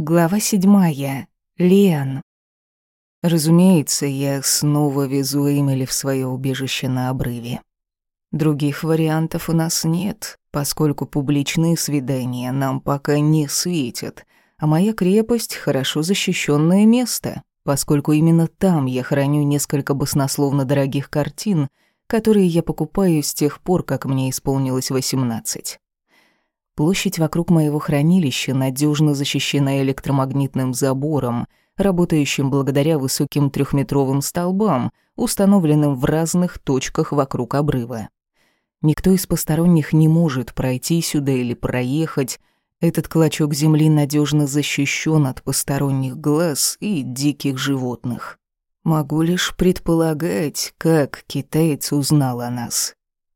Глава седьмая. Лиан. Разумеется, я снова везу Эмили в свое убежище на обрыве. Других вариантов у нас нет, поскольку публичные свидания нам пока не светят, а моя крепость — хорошо защищенное место, поскольку именно там я храню несколько баснословно дорогих картин, которые я покупаю с тех пор, как мне исполнилось восемнадцать. Площадь вокруг моего хранилища надежно защищена электромагнитным забором, работающим благодаря высоким трехметровым столбам, установленным в разных точках вокруг обрыва. Никто из посторонних не может пройти сюда или проехать. Этот клочок земли надежно защищен от посторонних глаз и диких животных. Могу лишь предполагать, как китаец узнал о нас.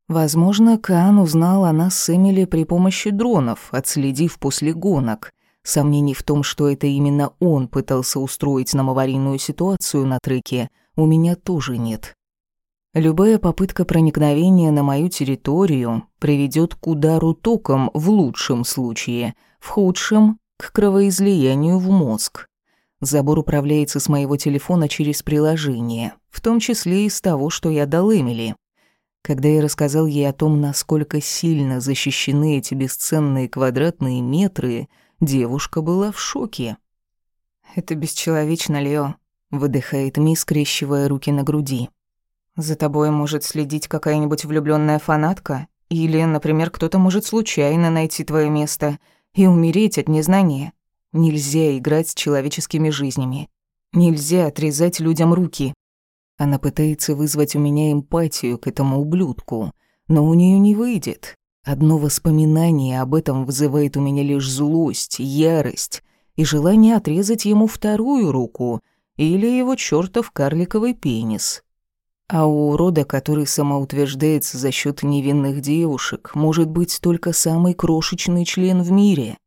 Возможно, Каан узнал о нас с Эмили при помощи дронов, отследив после гонок. Сомнений в том, что это именно он пытался устроить нам аварийную ситуацию на треке, у меня тоже нет. Любая попытка проникновения на мою территорию приведет к удару током в лучшем случае, в худшем — к кровоизлиянию в мозг. Забор управляется с моего телефона через приложение, в том числе и с того, что я дал Эмили. Когда я рассказал ей о том, насколько сильно защищены эти бесценные квадратные метры, девушка была в шоке. «Это бесчеловечно, Лео», — выдыхает Ми, скрещивая руки на груди. «За тобой может следить какая-нибудь влюбленная фанатка, или, например, кто-то может случайно найти твое место и умереть от незнания. Нельзя играть с человеческими жизнями. Нельзя отрезать людям руки. Она пытается вызвать у меня эмпатию к этому ублюдку, но у нее не выйдет. Одно воспоминание об этом вызывает у меня лишь злость, ярость и желание отрезать ему вторую руку или его чертов карликовый пенис. А у урода, который самоутверждается за счет невинных девушек, может быть только самый крошечный член в мире.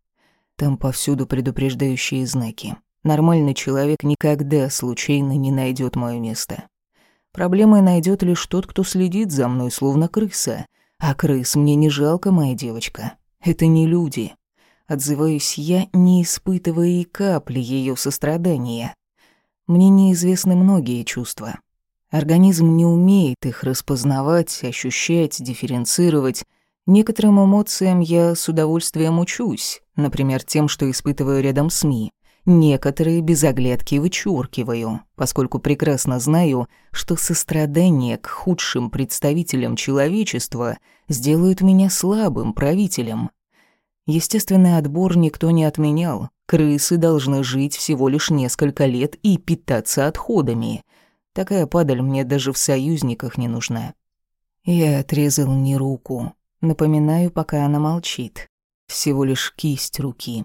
Там повсюду предупреждающие знаки. Нормальный человек никогда случайно не найдет мое место. Проблемой найдет лишь тот, кто следит за мной, словно крыса. А крыс мне не жалко, моя девочка. Это не люди. Отзываюсь я, не испытывая и капли ее сострадания. Мне неизвестны многие чувства. Организм не умеет их распознавать, ощущать, дифференцировать. Некоторым эмоциям я с удовольствием учусь, например, тем, что испытываю рядом с Ми. Некоторые без оглядки вычуркиваю, поскольку прекрасно знаю, что сострадание к худшим представителям человечества сделают меня слабым правителем. Естественный отбор никто не отменял. Крысы должны жить всего лишь несколько лет и питаться отходами. Такая падаль мне даже в союзниках не нужна. Я отрезал не руку. Напоминаю, пока она молчит. Всего лишь кисть руки.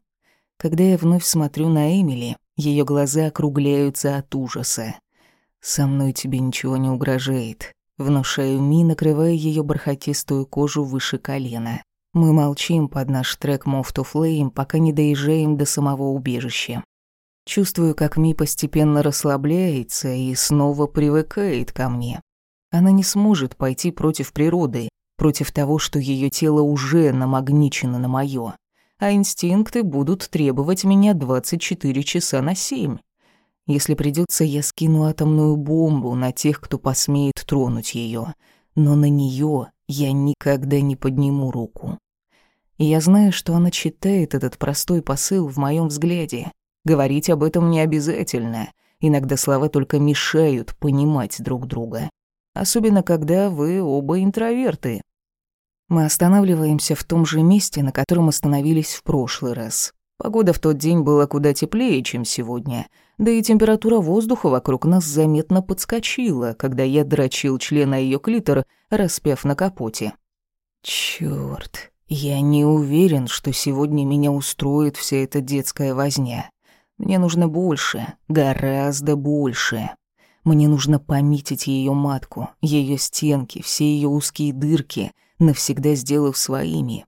Когда я вновь смотрю на Эмили, ее глаза округляются от ужаса. «Со мной тебе ничего не угрожает», — внушаю Ми, накрывая ее бархатистую кожу выше колена. Мы молчим под наш трек «Move to Flame», пока не доезжаем до самого убежища. Чувствую, как Ми постепенно расслабляется и снова привыкает ко мне. Она не сможет пойти против природы, против того, что ее тело уже намагничено на моё а инстинкты будут требовать меня 24 часа на 7. Если придется, я скину атомную бомбу на тех, кто посмеет тронуть ее, но на нее я никогда не подниму руку. И я знаю, что она читает этот простой посыл в моем взгляде. Говорить об этом не обязательно. Иногда слова только мешают понимать друг друга. Особенно, когда вы оба интроверты. Мы останавливаемся в том же месте, на котором остановились в прошлый раз. Погода в тот день была куда теплее, чем сегодня, да и температура воздуха вокруг нас заметно подскочила, когда я дрочил члена ее клитор, распяв на капоте. Чёрт, я не уверен, что сегодня меня устроит вся эта детская возня. Мне нужно больше, гораздо больше. Мне нужно пометить ее матку, ее стенки, все ее узкие дырки — навсегда сделав своими.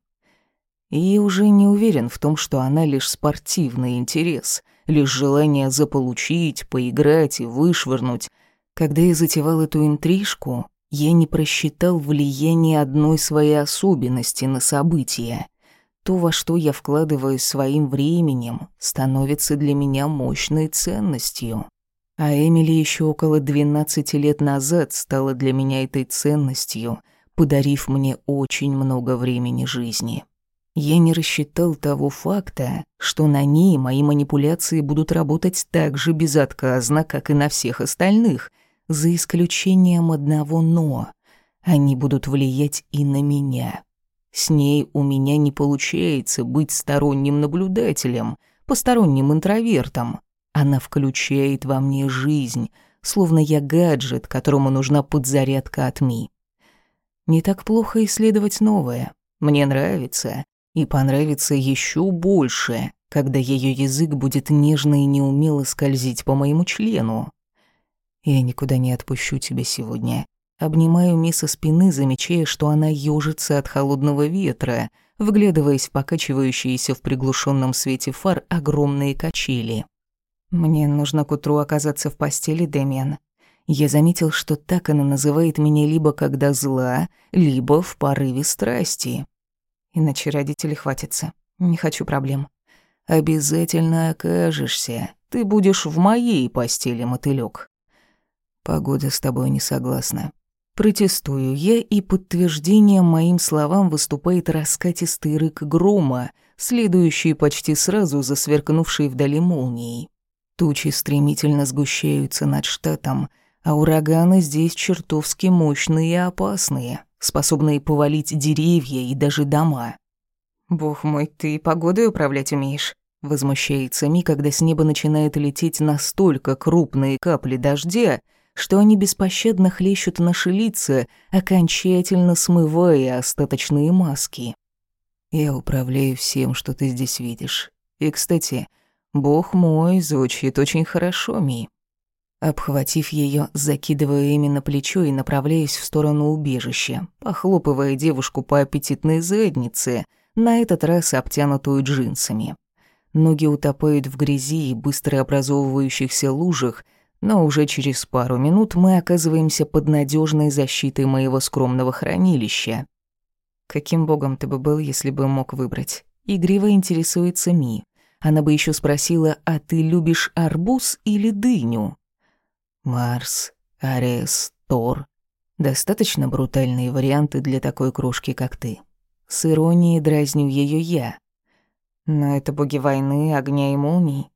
И я уже не уверен в том, что она лишь спортивный интерес, лишь желание заполучить, поиграть и вышвырнуть. Когда я затевал эту интрижку, я не просчитал влияние одной своей особенности на события. То, во что я вкладываю своим временем, становится для меня мощной ценностью. А Эмили еще около 12 лет назад стала для меня этой ценностью, подарив мне очень много времени жизни. Я не рассчитал того факта, что на ней мои манипуляции будут работать так же безотказно, как и на всех остальных, за исключением одного «но». Они будут влиять и на меня. С ней у меня не получается быть сторонним наблюдателем, посторонним интровертом. Она включает во мне жизнь, словно я гаджет, которому нужна подзарядка от Ми. Не так плохо исследовать новое. Мне нравится. И понравится еще больше, когда ее язык будет нежно и неумело скользить по моему члену. Я никуда не отпущу тебя сегодня. Обнимаю Ми спины, замечая, что она ёжится от холодного ветра, вглядываясь в покачивающиеся в приглушенном свете фар огромные качели. «Мне нужно к утру оказаться в постели, Дэмиан. Я заметил, что так она называет меня либо когда зла, либо в порыве страсти. Иначе родители хватятся. Не хочу проблем. Обязательно окажешься. Ты будешь в моей постели, мотылёк. Погода с тобой не согласна. Протестую я, и подтверждением моим словам выступает раскатистый рык грома, следующий почти сразу за сверкнувшей вдали молнией. Тучи стремительно сгущаются над штатом, а ураганы здесь чертовски мощные и опасные, способные повалить деревья и даже дома. «Бог мой, ты погодой управлять умеешь?» Возмущается Ми, когда с неба начинает лететь настолько крупные капли дождя, что они беспощадно хлещут наши лица, окончательно смывая остаточные маски. Я управляю всем, что ты здесь видишь. И, кстати, бог мой звучит очень хорошо, Ми. Обхватив ее, закидываю именно плечо и направляюсь в сторону убежища, похлопывая девушку по аппетитной заднице, на этот раз обтянутую джинсами. Ноги утопают в грязи и быстро образовывающихся лужах, но уже через пару минут мы оказываемся под надежной защитой моего скромного хранилища. Каким богом ты бы был, если бы мог выбрать? Игриво интересуется Ми. Она бы еще спросила, а ты любишь арбуз или дыню? Марс, Арес, Тор. Достаточно брутальные варианты для такой кружки, как ты. С иронией дразню ее я. Но это боги войны, огня и молний.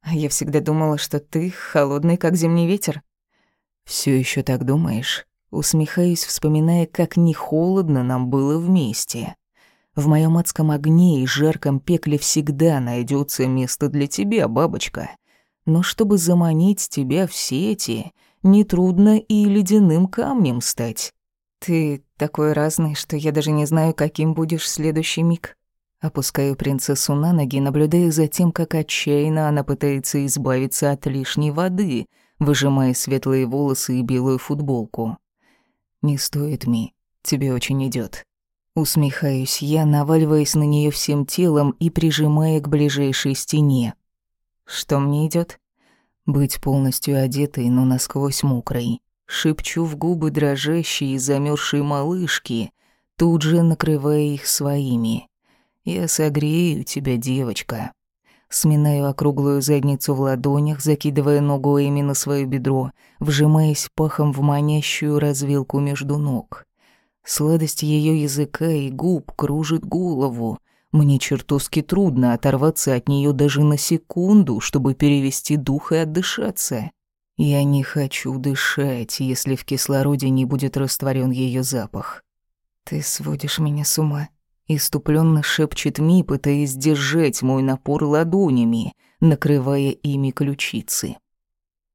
А я всегда думала, что ты холодный, как зимний ветер. Все еще так думаешь? Усмехаюсь, вспоминая, как не холодно нам было вместе. В моем адском огне и жарком пекле всегда найдется место для тебя, бабочка. Но чтобы заманить тебя в сети, нетрудно и ледяным камнем стать. Ты такой разный, что я даже не знаю, каким будешь следующий миг. Опускаю принцессу на ноги, наблюдая за тем, как отчаянно она пытается избавиться от лишней воды, выжимая светлые волосы и белую футболку. «Не стоит, Ми, тебе очень идет. Усмехаюсь я, наваливаясь на нее всем телом и прижимая к ближайшей стене. Что мне идет? Быть полностью одетой, но насквозь мокрой. Шепчу в губы дрожащие и замерзшие малышки, тут же накрывая их своими. «Я согрею тебя, девочка». Сминаю округлую задницу в ладонях, закидывая ногу Эми на свое бедро, вжимаясь пахом в манящую развилку между ног. Сладость ее языка и губ кружит голову. Мне чертовски трудно оторваться от нее даже на секунду, чтобы перевести дух и отдышаться. Я не хочу дышать, если в кислороде не будет растворен ее запах. Ты сводишь меня с ума. Иступленно шепчет Ми, пытаясь сдержать мой напор ладонями, накрывая ими ключицы.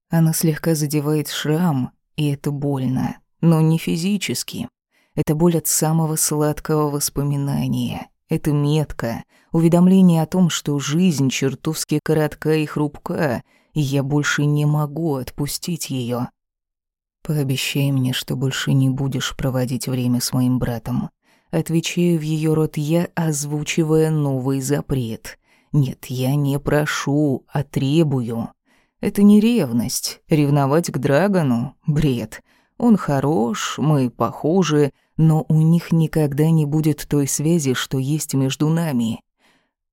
Она слегка задевает шрам, и это больно, но не физически. Это боль от самого сладкого воспоминания. Это метка, уведомление о том, что жизнь чертовски коротка и хрупка, и я больше не могу отпустить ее. Пообещай мне, что больше не будешь проводить время с моим братом. Отвечаю в ее рот я, озвучивая новый запрет. Нет, я не прошу, а требую. Это не ревность. Ревновать к Драгону — бред. Он хорош, мы похожи, но у них никогда не будет той связи, что есть между нами.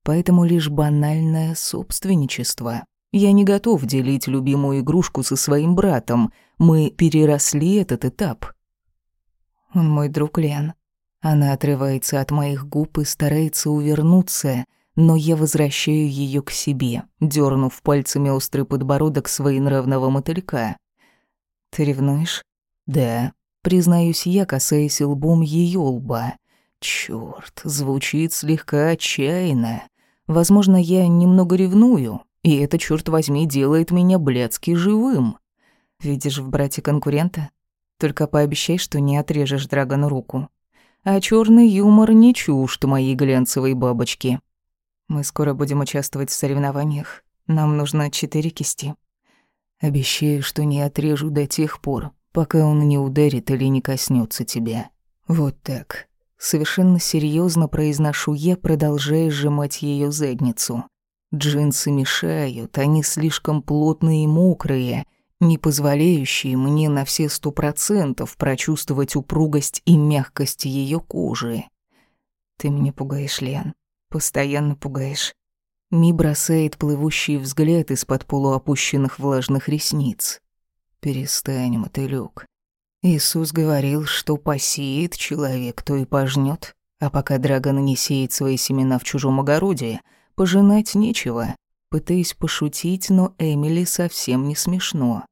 Поэтому лишь банальное собственничество. Я не готов делить любимую игрушку со своим братом. Мы переросли этот этап. Он мой друг Лен. Она отрывается от моих губ и старается увернуться, но я возвращаю ее к себе, дернув пальцами острый подбородок своенравного мотылька. «Ты ревнуешь?» «Да», признаюсь я, касаясь лбом ее лба. Чёрт, звучит слегка отчаянно. Возможно, я немного ревную, и это, чёрт возьми, делает меня блядски живым. Видишь в брате конкурента? Только пообещай, что не отрежешь Драгону руку. А чёрный юмор не чужд моей глянцевой бабочки. Мы скоро будем участвовать в соревнованиях. Нам нужно четыре кисти. Обещаю, что не отрежу до тех пор, пока он не ударит или не коснется тебя. Вот так. Совершенно серьезно произношу я, продолжая сжимать ее задницу. Джинсы мешают, они слишком плотные и мокрые, не позволяющие мне на все сто процентов прочувствовать упругость и мягкость ее кожи. Ты меня пугаешь, Лен. Постоянно пугаешь. Ми бросает плывущий взгляд из-под полуопущенных влажных ресниц. Перестань, мотылёк. Иисус говорил, что посеет человек, то и пожнет, а пока драгон не сеет свои семена в чужом огороде, пожинать нечего. Пытаясь пошутить, но Эмили совсем не смешно.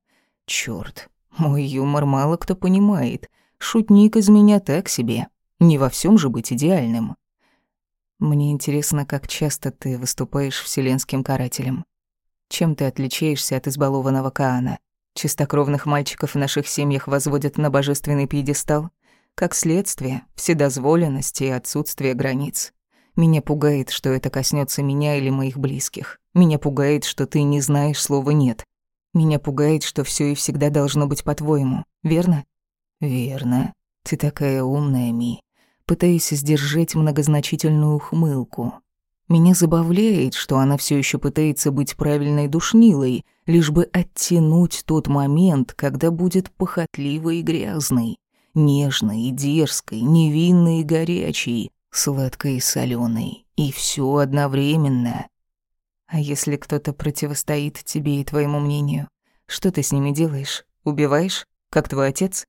Чёрт, мой юмор мало кто понимает. Шутник из меня так себе. Не во всем же быть идеальным. Мне интересно, как часто ты выступаешь вселенским карателем. Чем ты отличаешься от избалованного Каана? Чистокровных мальчиков в наших семьях возводят на божественный пьедестал. Как следствие, вседозволенность и отсутствие границ. Меня пугает, что это коснется меня или моих близких. Меня пугает, что ты не знаешь слова «нет». Меня пугает, что все и всегда должно быть по-твоему, верно? Верно. Ты такая умная, Ми. Пытаюсь сдержать многозначительную ухмылку. Меня забавляет, что она все еще пытается быть правильной душнилой, лишь бы оттянуть тот момент, когда будет похотливой и грязной, нежной и дерзкой, невинной и горячей, сладкой и соленой, и все одновременно. А если кто-то противостоит тебе и твоему мнению, что ты с ними делаешь? Убиваешь, как твой отец?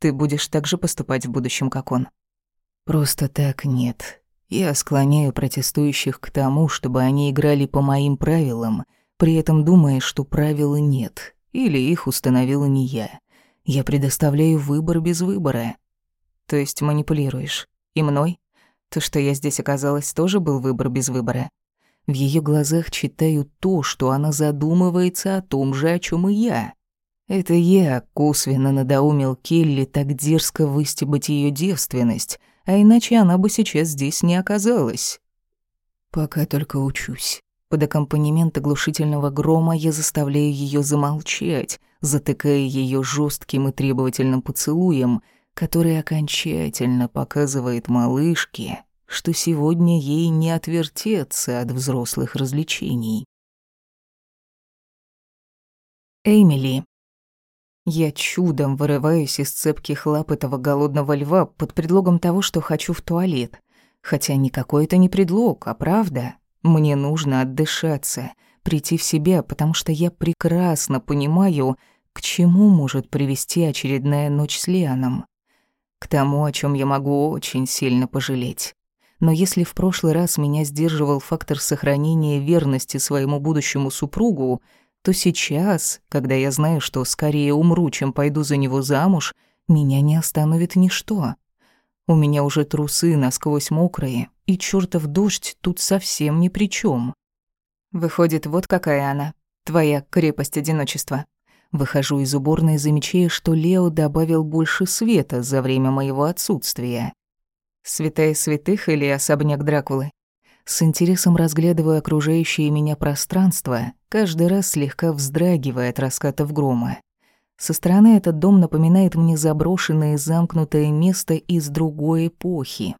Ты будешь так же поступать в будущем, как он? Просто так нет. Я склоняю протестующих к тому, чтобы они играли по моим правилам, при этом думая, что правил нет, или их установила не я. Я предоставляю выбор без выбора. То есть манипулируешь. И мной? То, что я здесь оказалась, тоже был выбор без выбора. В ее глазах читаю то, что она задумывается о том же, о чем и я. Это я косвенно надоумил Келли так дерзко выстебать ее девственность — а иначе она бы сейчас здесь не оказалась. Пока только учусь. Под аккомпанемент оглушительного грома я заставляю ее замолчать, затыкая ее жестким и требовательным поцелуем, который окончательно показывает малышке, что сегодня ей не отвертеться от взрослых развлечений. Эмили. Я чудом вырываюсь из цепких лап этого голодного льва под предлогом того, что хочу в туалет. Хотя никакой это не предлог, а правда. Мне нужно отдышаться, прийти в себя, потому что я прекрасно понимаю, к чему может привести очередная ночь с Лианом. К тому, о чем я могу очень сильно пожалеть. Но если в прошлый раз меня сдерживал фактор сохранения верности своему будущему супругу, то сейчас, когда я знаю, что скорее умру, чем пойду за него замуж, меня не остановит ничто. У меня уже трусы насквозь мокрые, и чертов дождь тут совсем ни при чем. Выходит, вот какая она, твоя крепость одиночества. Выхожу из уборной, замечая, что Лео добавил больше света за время моего отсутствия. Святая святых или особняк Дракулы? С интересом разглядываю окружающее меня пространство, каждый раз слегка вздрагивая от раскатов грома. Со стороны этот дом напоминает мне заброшенное замкнутое место из другой эпохи.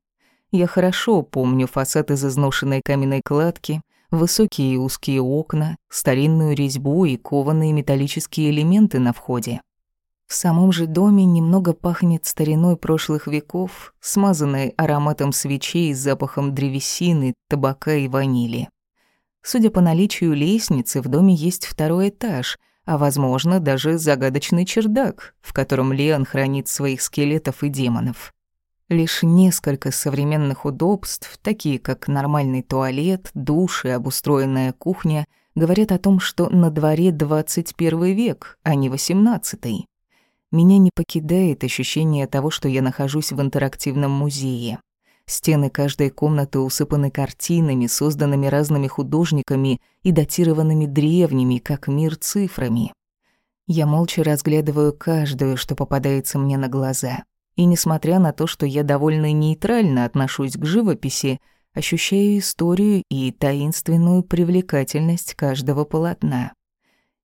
Я хорошо помню фасад из изношенной каменной кладки, высокие и узкие окна, старинную резьбу и кованые металлические элементы на входе. В самом же доме немного пахнет стариной прошлых веков, смазанной ароматом свечей с запахом древесины, табака и ванили. Судя по наличию лестницы, в доме есть второй этаж, а, возможно, даже загадочный чердак, в котором Леон хранит своих скелетов и демонов. Лишь несколько современных удобств, такие как нормальный туалет, душ и обустроенная кухня, говорят о том, что на дворе 21 век, а не 18. Меня не покидает ощущение того, что я нахожусь в интерактивном музее. Стены каждой комнаты усыпаны картинами, созданными разными художниками и датированными древними, как мир, цифрами. Я молча разглядываю каждую, что попадается мне на глаза. И несмотря на то, что я довольно нейтрально отношусь к живописи, ощущаю историю и таинственную привлекательность каждого полотна.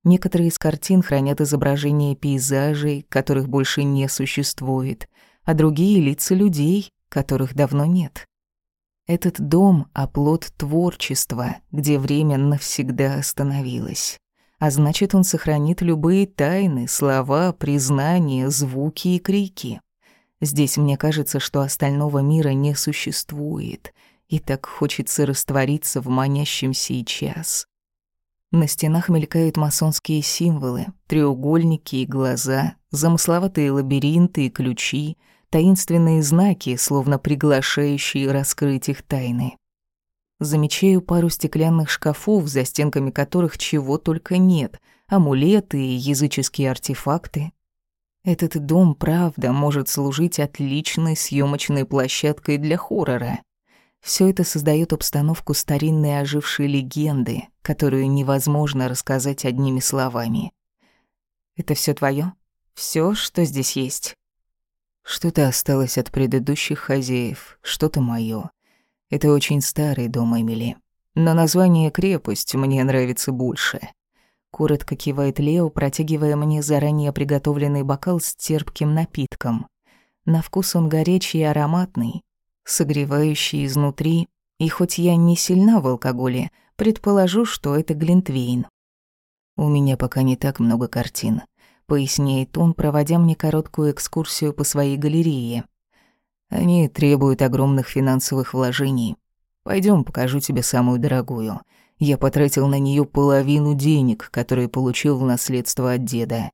Некоторые из картин хранят изображения пейзажей, которых больше не существует, а другие — лица людей, которых давно нет. Этот дом — оплот творчества, где время навсегда остановилось. А значит, он сохранит любые тайны, слова, признания, звуки и крики. Здесь мне кажется, что остального мира не существует, и так хочется раствориться в манящем сейчас. На стенах мелькают масонские символы, треугольники и глаза, замысловатые лабиринты и ключи, таинственные знаки, словно приглашающие раскрыть их тайны. Замечаю пару стеклянных шкафов, за стенками которых чего только нет, амулеты и языческие артефакты. Этот дом, правда, может служить отличной съемочной площадкой для хоррора. Все это создает обстановку старинной ожившей легенды, которую невозможно рассказать одними словами. Это все твое? Все, что здесь есть? Что-то осталось от предыдущих хозяев, что-то мое. Это очень старый дом Эмили. Но название «крепость» мне нравится больше. Коротко кивает Лео, протягивая мне заранее приготовленный бокал с терпким напитком. На вкус он горячий и ароматный, согревающий изнутри, и хоть я не сильна в алкоголе, предположу, что это Глинтвейн. У меня пока не так много картин, поясняет он, проводя мне короткую экскурсию по своей галерее. Они требуют огромных финансовых вложений. Пойдем, покажу тебе самую дорогую. Я потратил на нее половину денег, которые получил в наследство от деда.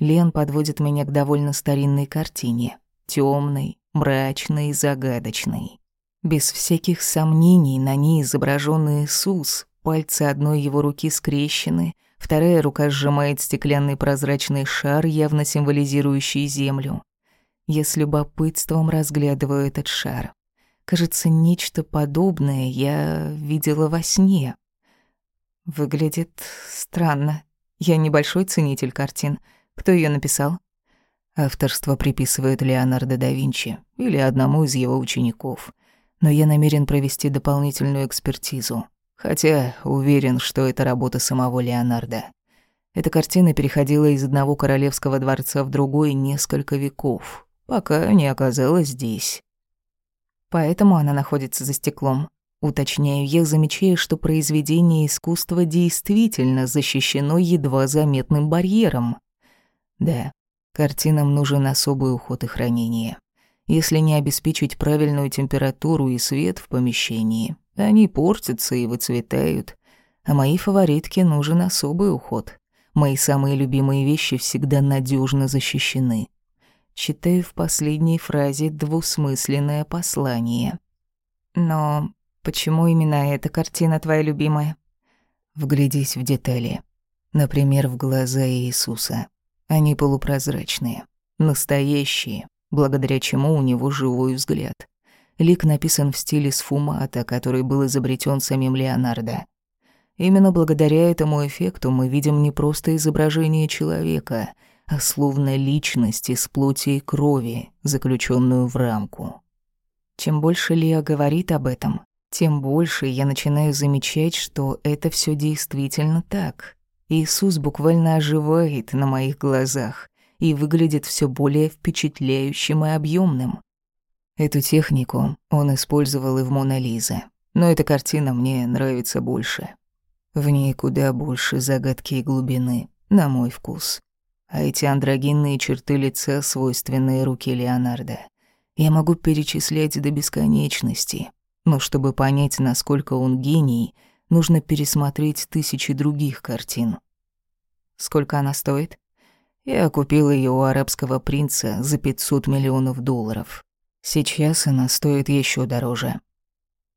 Лен подводит меня к довольно старинной картине, темной, мрачной загадочной. Без всяких сомнений на ней изображен Иисус, пальцы одной его руки скрещены, вторая рука сжимает стеклянный прозрачный шар, явно символизирующий землю. Я с любопытством разглядываю этот шар. Кажется, нечто подобное я видела во сне. Выглядит странно. Я небольшой ценитель картин. Кто ее написал? Авторство приписывает Леонардо да Винчи или одному из его учеников. Но я намерен провести дополнительную экспертизу. Хотя уверен, что это работа самого Леонардо. Эта картина переходила из одного королевского дворца в другой несколько веков, пока не оказалась здесь. Поэтому она находится за стеклом. Уточняю я, замечая, что произведение искусства действительно защищено едва заметным барьером. Да, Картинам нужен особый уход и хранение. Если не обеспечить правильную температуру и свет в помещении, они портятся и выцветают. А моей фаворитке нужен особый уход. Мои самые любимые вещи всегда надежно защищены. Читаю в последней фразе двусмысленное послание. Но почему именно эта картина твоя любимая? Вглядись в детали. Например, в глаза Иисуса. Они полупрозрачные, настоящие, благодаря чему у него живой взгляд. Лик написан в стиле сфумата, который был изобретен самим Леонардо. Именно благодаря этому эффекту мы видим не просто изображение человека, а словно личность из плоти и крови, заключенную в рамку. Чем больше Лео говорит об этом, тем больше я начинаю замечать, что это все действительно так. Иисус буквально оживает на моих глазах и выглядит все более впечатляющим и объемным. Эту технику он использовал и в «Мона Лиза», но эта картина мне нравится больше. В ней куда больше загадки и глубины, на мой вкус. а эти андрогинные черты лица, свойственные руке Леонардо, я могу перечислять до бесконечности. Но чтобы понять, насколько он гений, нужно пересмотреть тысячи других картин. Сколько она стоит? Я купил ее у арабского принца за 500 миллионов долларов. Сейчас она стоит еще дороже.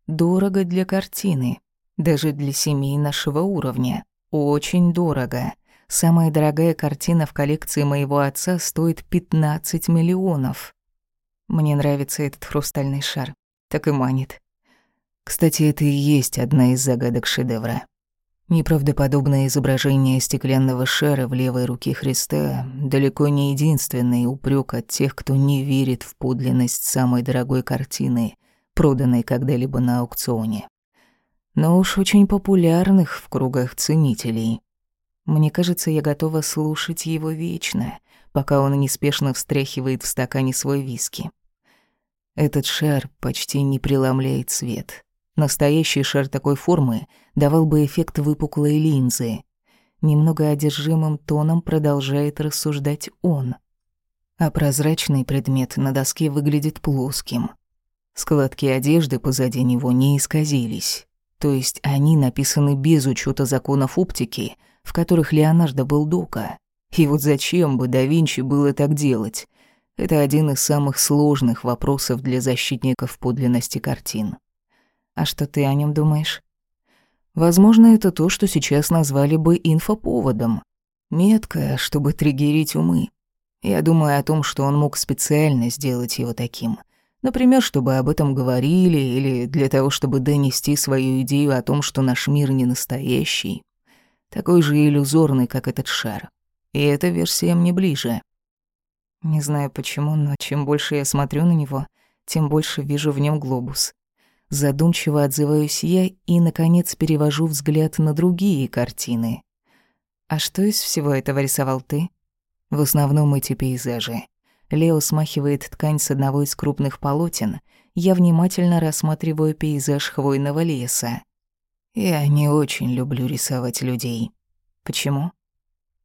Дорого для картины, даже для семей нашего уровня. Очень дорого. Самая дорогая картина в коллекции моего отца стоит 15 миллионов. Мне нравится этот хрустальный шар. Так и манит. Кстати, это и есть одна из загадок шедевра. Неправдоподобное изображение стеклянного шара в левой руке Христа далеко не единственный упрек от тех, кто не верит в подлинность самой дорогой картины, проданной когда-либо на аукционе. Но уж очень популярных в кругах ценителей. Мне кажется, я готова слушать его вечно, пока он неспешно встряхивает в стакане свой виски. Этот шар почти не преломляет свет. Настоящий шар такой формы давал бы эффект выпуклой линзы. Немного одержимым тоном продолжает рассуждать он. А прозрачный предмет на доске выглядит плоским. Складки одежды позади него не исказились. То есть они написаны без учета законов оптики, в которых Леонардо был дока. И вот зачем бы да Винчи было так делать? Это один из самых сложных вопросов для защитников подлинности картин. А что ты о нем думаешь? Возможно, это то, что сейчас назвали бы инфоповодом. Меткое, чтобы триггерить умы. Я думаю о том, что он мог специально сделать его таким. Например, чтобы об этом говорили, или для того, чтобы донести свою идею о том, что наш мир не настоящий. Такой же иллюзорный, как этот шар. И эта версия мне ближе. Не знаю почему, но чем больше я смотрю на него, тем больше вижу в нем глобус. Задумчиво отзываюсь я и, наконец, перевожу взгляд на другие картины. А что из всего этого рисовал ты? В основном эти пейзажи. Лео смахивает ткань с одного из крупных полотен. Я внимательно рассматриваю пейзаж хвойного леса. Я не очень люблю рисовать людей. Почему?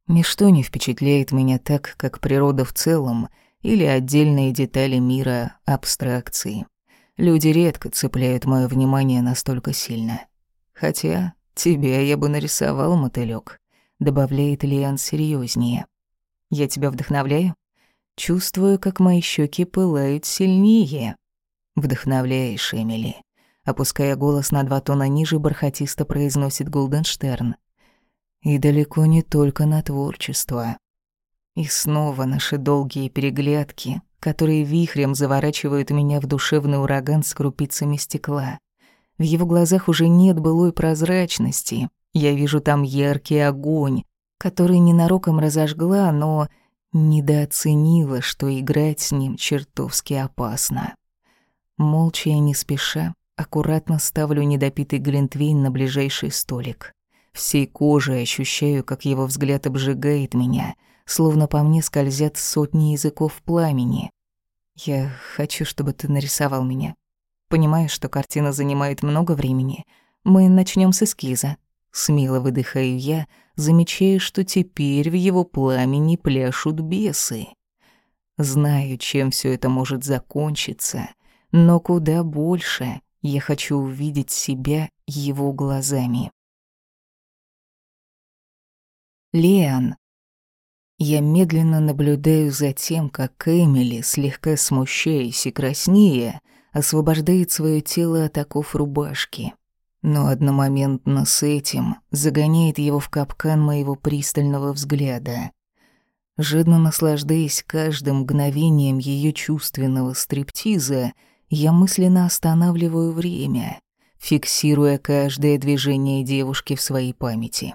Ничто не впечатляет меня так, как природа в целом или отдельные детали мира абстракции. Люди редко цепляют мое внимание настолько сильно. Хотя тебя я бы нарисовал, мотылёк, добавляет Лиан серьезнее. Я тебя вдохновляю? Чувствую, как мои щеки пылают сильнее. Вдохновляешь, Эмили. Опуская голос на два тона ниже, бархатисто произносит Голденштерн. И далеко не только на творчество. И снова наши долгие переглядки, которые вихрем заворачивают меня в душевный ураган с крупицами стекла. В его глазах уже нет былой прозрачности. Я вижу там яркий огонь, который ненароком разожгла, но недооценила, что играть с ним чертовски опасно. Молча и не спеша, аккуратно ставлю недопитый глинтвейн на ближайший столик. Всей кожей ощущаю, как его взгляд обжигает меня — словно по мне скользят сотни языков пламени. Я хочу, чтобы ты нарисовал меня. Понимаю, что картина занимает много времени. Мы начнем с эскиза. Смело выдыхаю я, замечая, что теперь в его пламени пляшут бесы. Знаю, чем все это может закончиться, но куда больше я хочу увидеть себя его глазами. Леон. Я медленно наблюдаю за тем, как Эмили, слегка смущаясь и краснея, освобождает свое тело от оков рубашки. Но одномоментно с этим загоняет его в капкан моего пристального взгляда. Жадно наслаждаясь каждым мгновением ее чувственного стриптиза, я мысленно останавливаю время, фиксируя каждое движение девушки в своей памяти.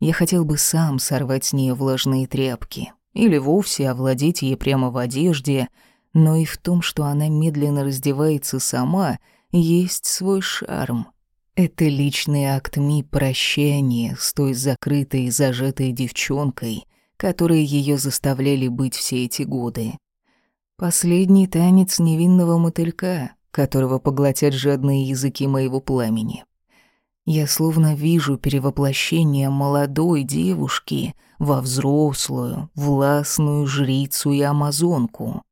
Я хотел бы сам сорвать с нее влажные тряпки или вовсе овладеть ей прямо в одежде, но и в том, что она медленно раздевается сама, есть свой шарм. Это личный акт ми прощания с той закрытой и зажатой девчонкой, которой ее заставляли быть все эти годы. Последний танец невинного мотылька, которого поглотят жадные языки моего пламени. Я словно вижу перевоплощение молодой девушки во взрослую, властную жрицу и амазонку.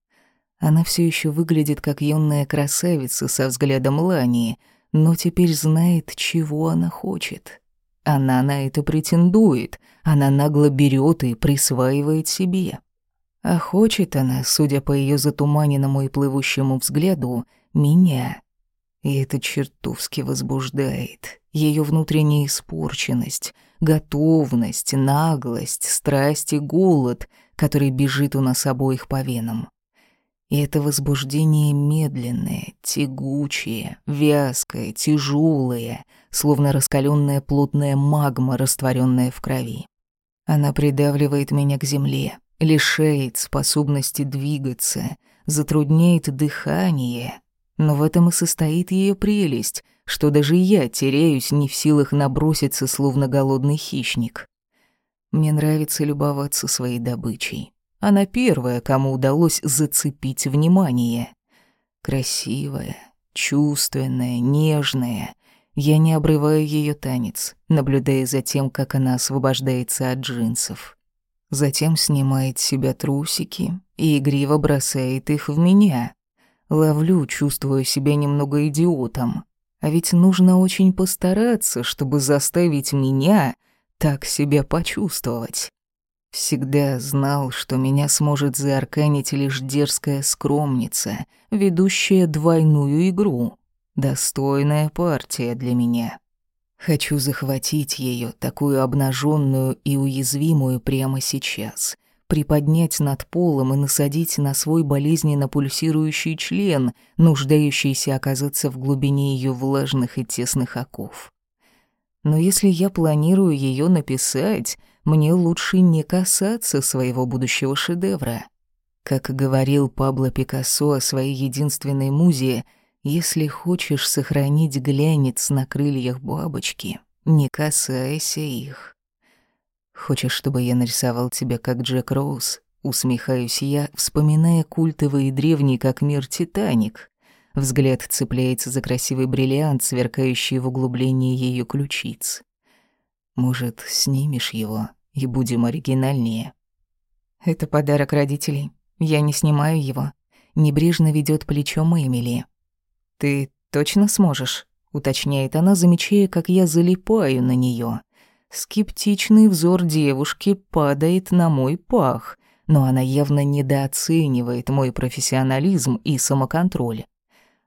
Она все еще выглядит как юная красавица со взглядом Лани, но теперь знает, чего она хочет. Она на это претендует, она нагло берет и присваивает себе. А хочет она, судя по ее затуманенному и плывущему взгляду, меня. И это чертовски возбуждает. Ее внутренняя испорченность, готовность, наглость, страсть и голод, который бежит у нас обоих по венам. И это возбуждение медленное, тягучее, вязкое, тяжелое, словно раскаленная плотная магма, растворенная в крови. Она придавливает меня к земле, лишает способности двигаться, затрудняет дыхание. Но в этом и состоит ее прелесть, что даже я теряюсь не в силах наброситься, словно голодный хищник. Мне нравится любоваться своей добычей. Она первая, кому удалось зацепить внимание. Красивая, чувственная, нежная. Я не обрываю ее танец, наблюдая за тем, как она освобождается от джинсов. Затем снимает с себя трусики и игриво бросает их в меня. Ловлю, чувствую себя немного идиотом. А ведь нужно очень постараться, чтобы заставить меня так себя почувствовать. Всегда знал, что меня сможет заарканить лишь дерзкая скромница, ведущая двойную игру. Достойная партия для меня. Хочу захватить ее, такую обнаженную и уязвимую прямо сейчас, приподнять над полом и насадить на свой болезненно пульсирующий член, нуждающийся оказаться в глубине ее влажных и тесных оков. Но если я планирую ее написать, мне лучше не касаться своего будущего шедевра. Как говорил Пабло Пикассо о своей единственной музе, если хочешь сохранить глянец на крыльях бабочки, не касайся их. Хочешь, чтобы я нарисовал тебя как Джек Роуз? Усмехаюсь я, вспоминая культовый и древний как мир Титаник. Взгляд цепляется за красивый бриллиант, сверкающий в углублении ее ключиц. Может, снимешь его? и будем оригинальнее. Это подарок родителей. Я не снимаю его. Небрежно ведет плечом Эмили. Ты точно сможешь? уточняет она, замечая, как я залипаю на нее. Скептичный взор девушки падает на мой пах, но она явно недооценивает мой профессионализм и самоконтроль.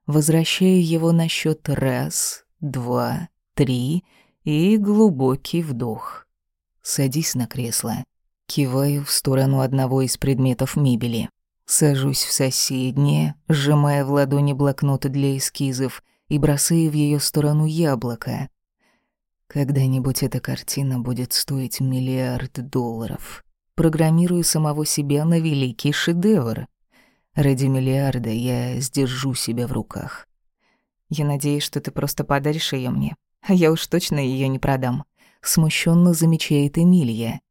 Возвращаю его на счет раз, два, три и глубокий вдох. Садись на кресло. Киваю в сторону одного из предметов мебели. Сажусь в соседнее, сжимая в ладони блокноты для эскизов и бросаю в ее сторону яблоко. Когда-нибудь эта картина будет стоить миллиард долларов. Программирую самого себя на великий шедевр. Ради миллиарда я сдержу себя в руках. Я надеюсь, что ты просто подаришь ее мне, а я уж точно ее не продам смущенно замечает Эмилия.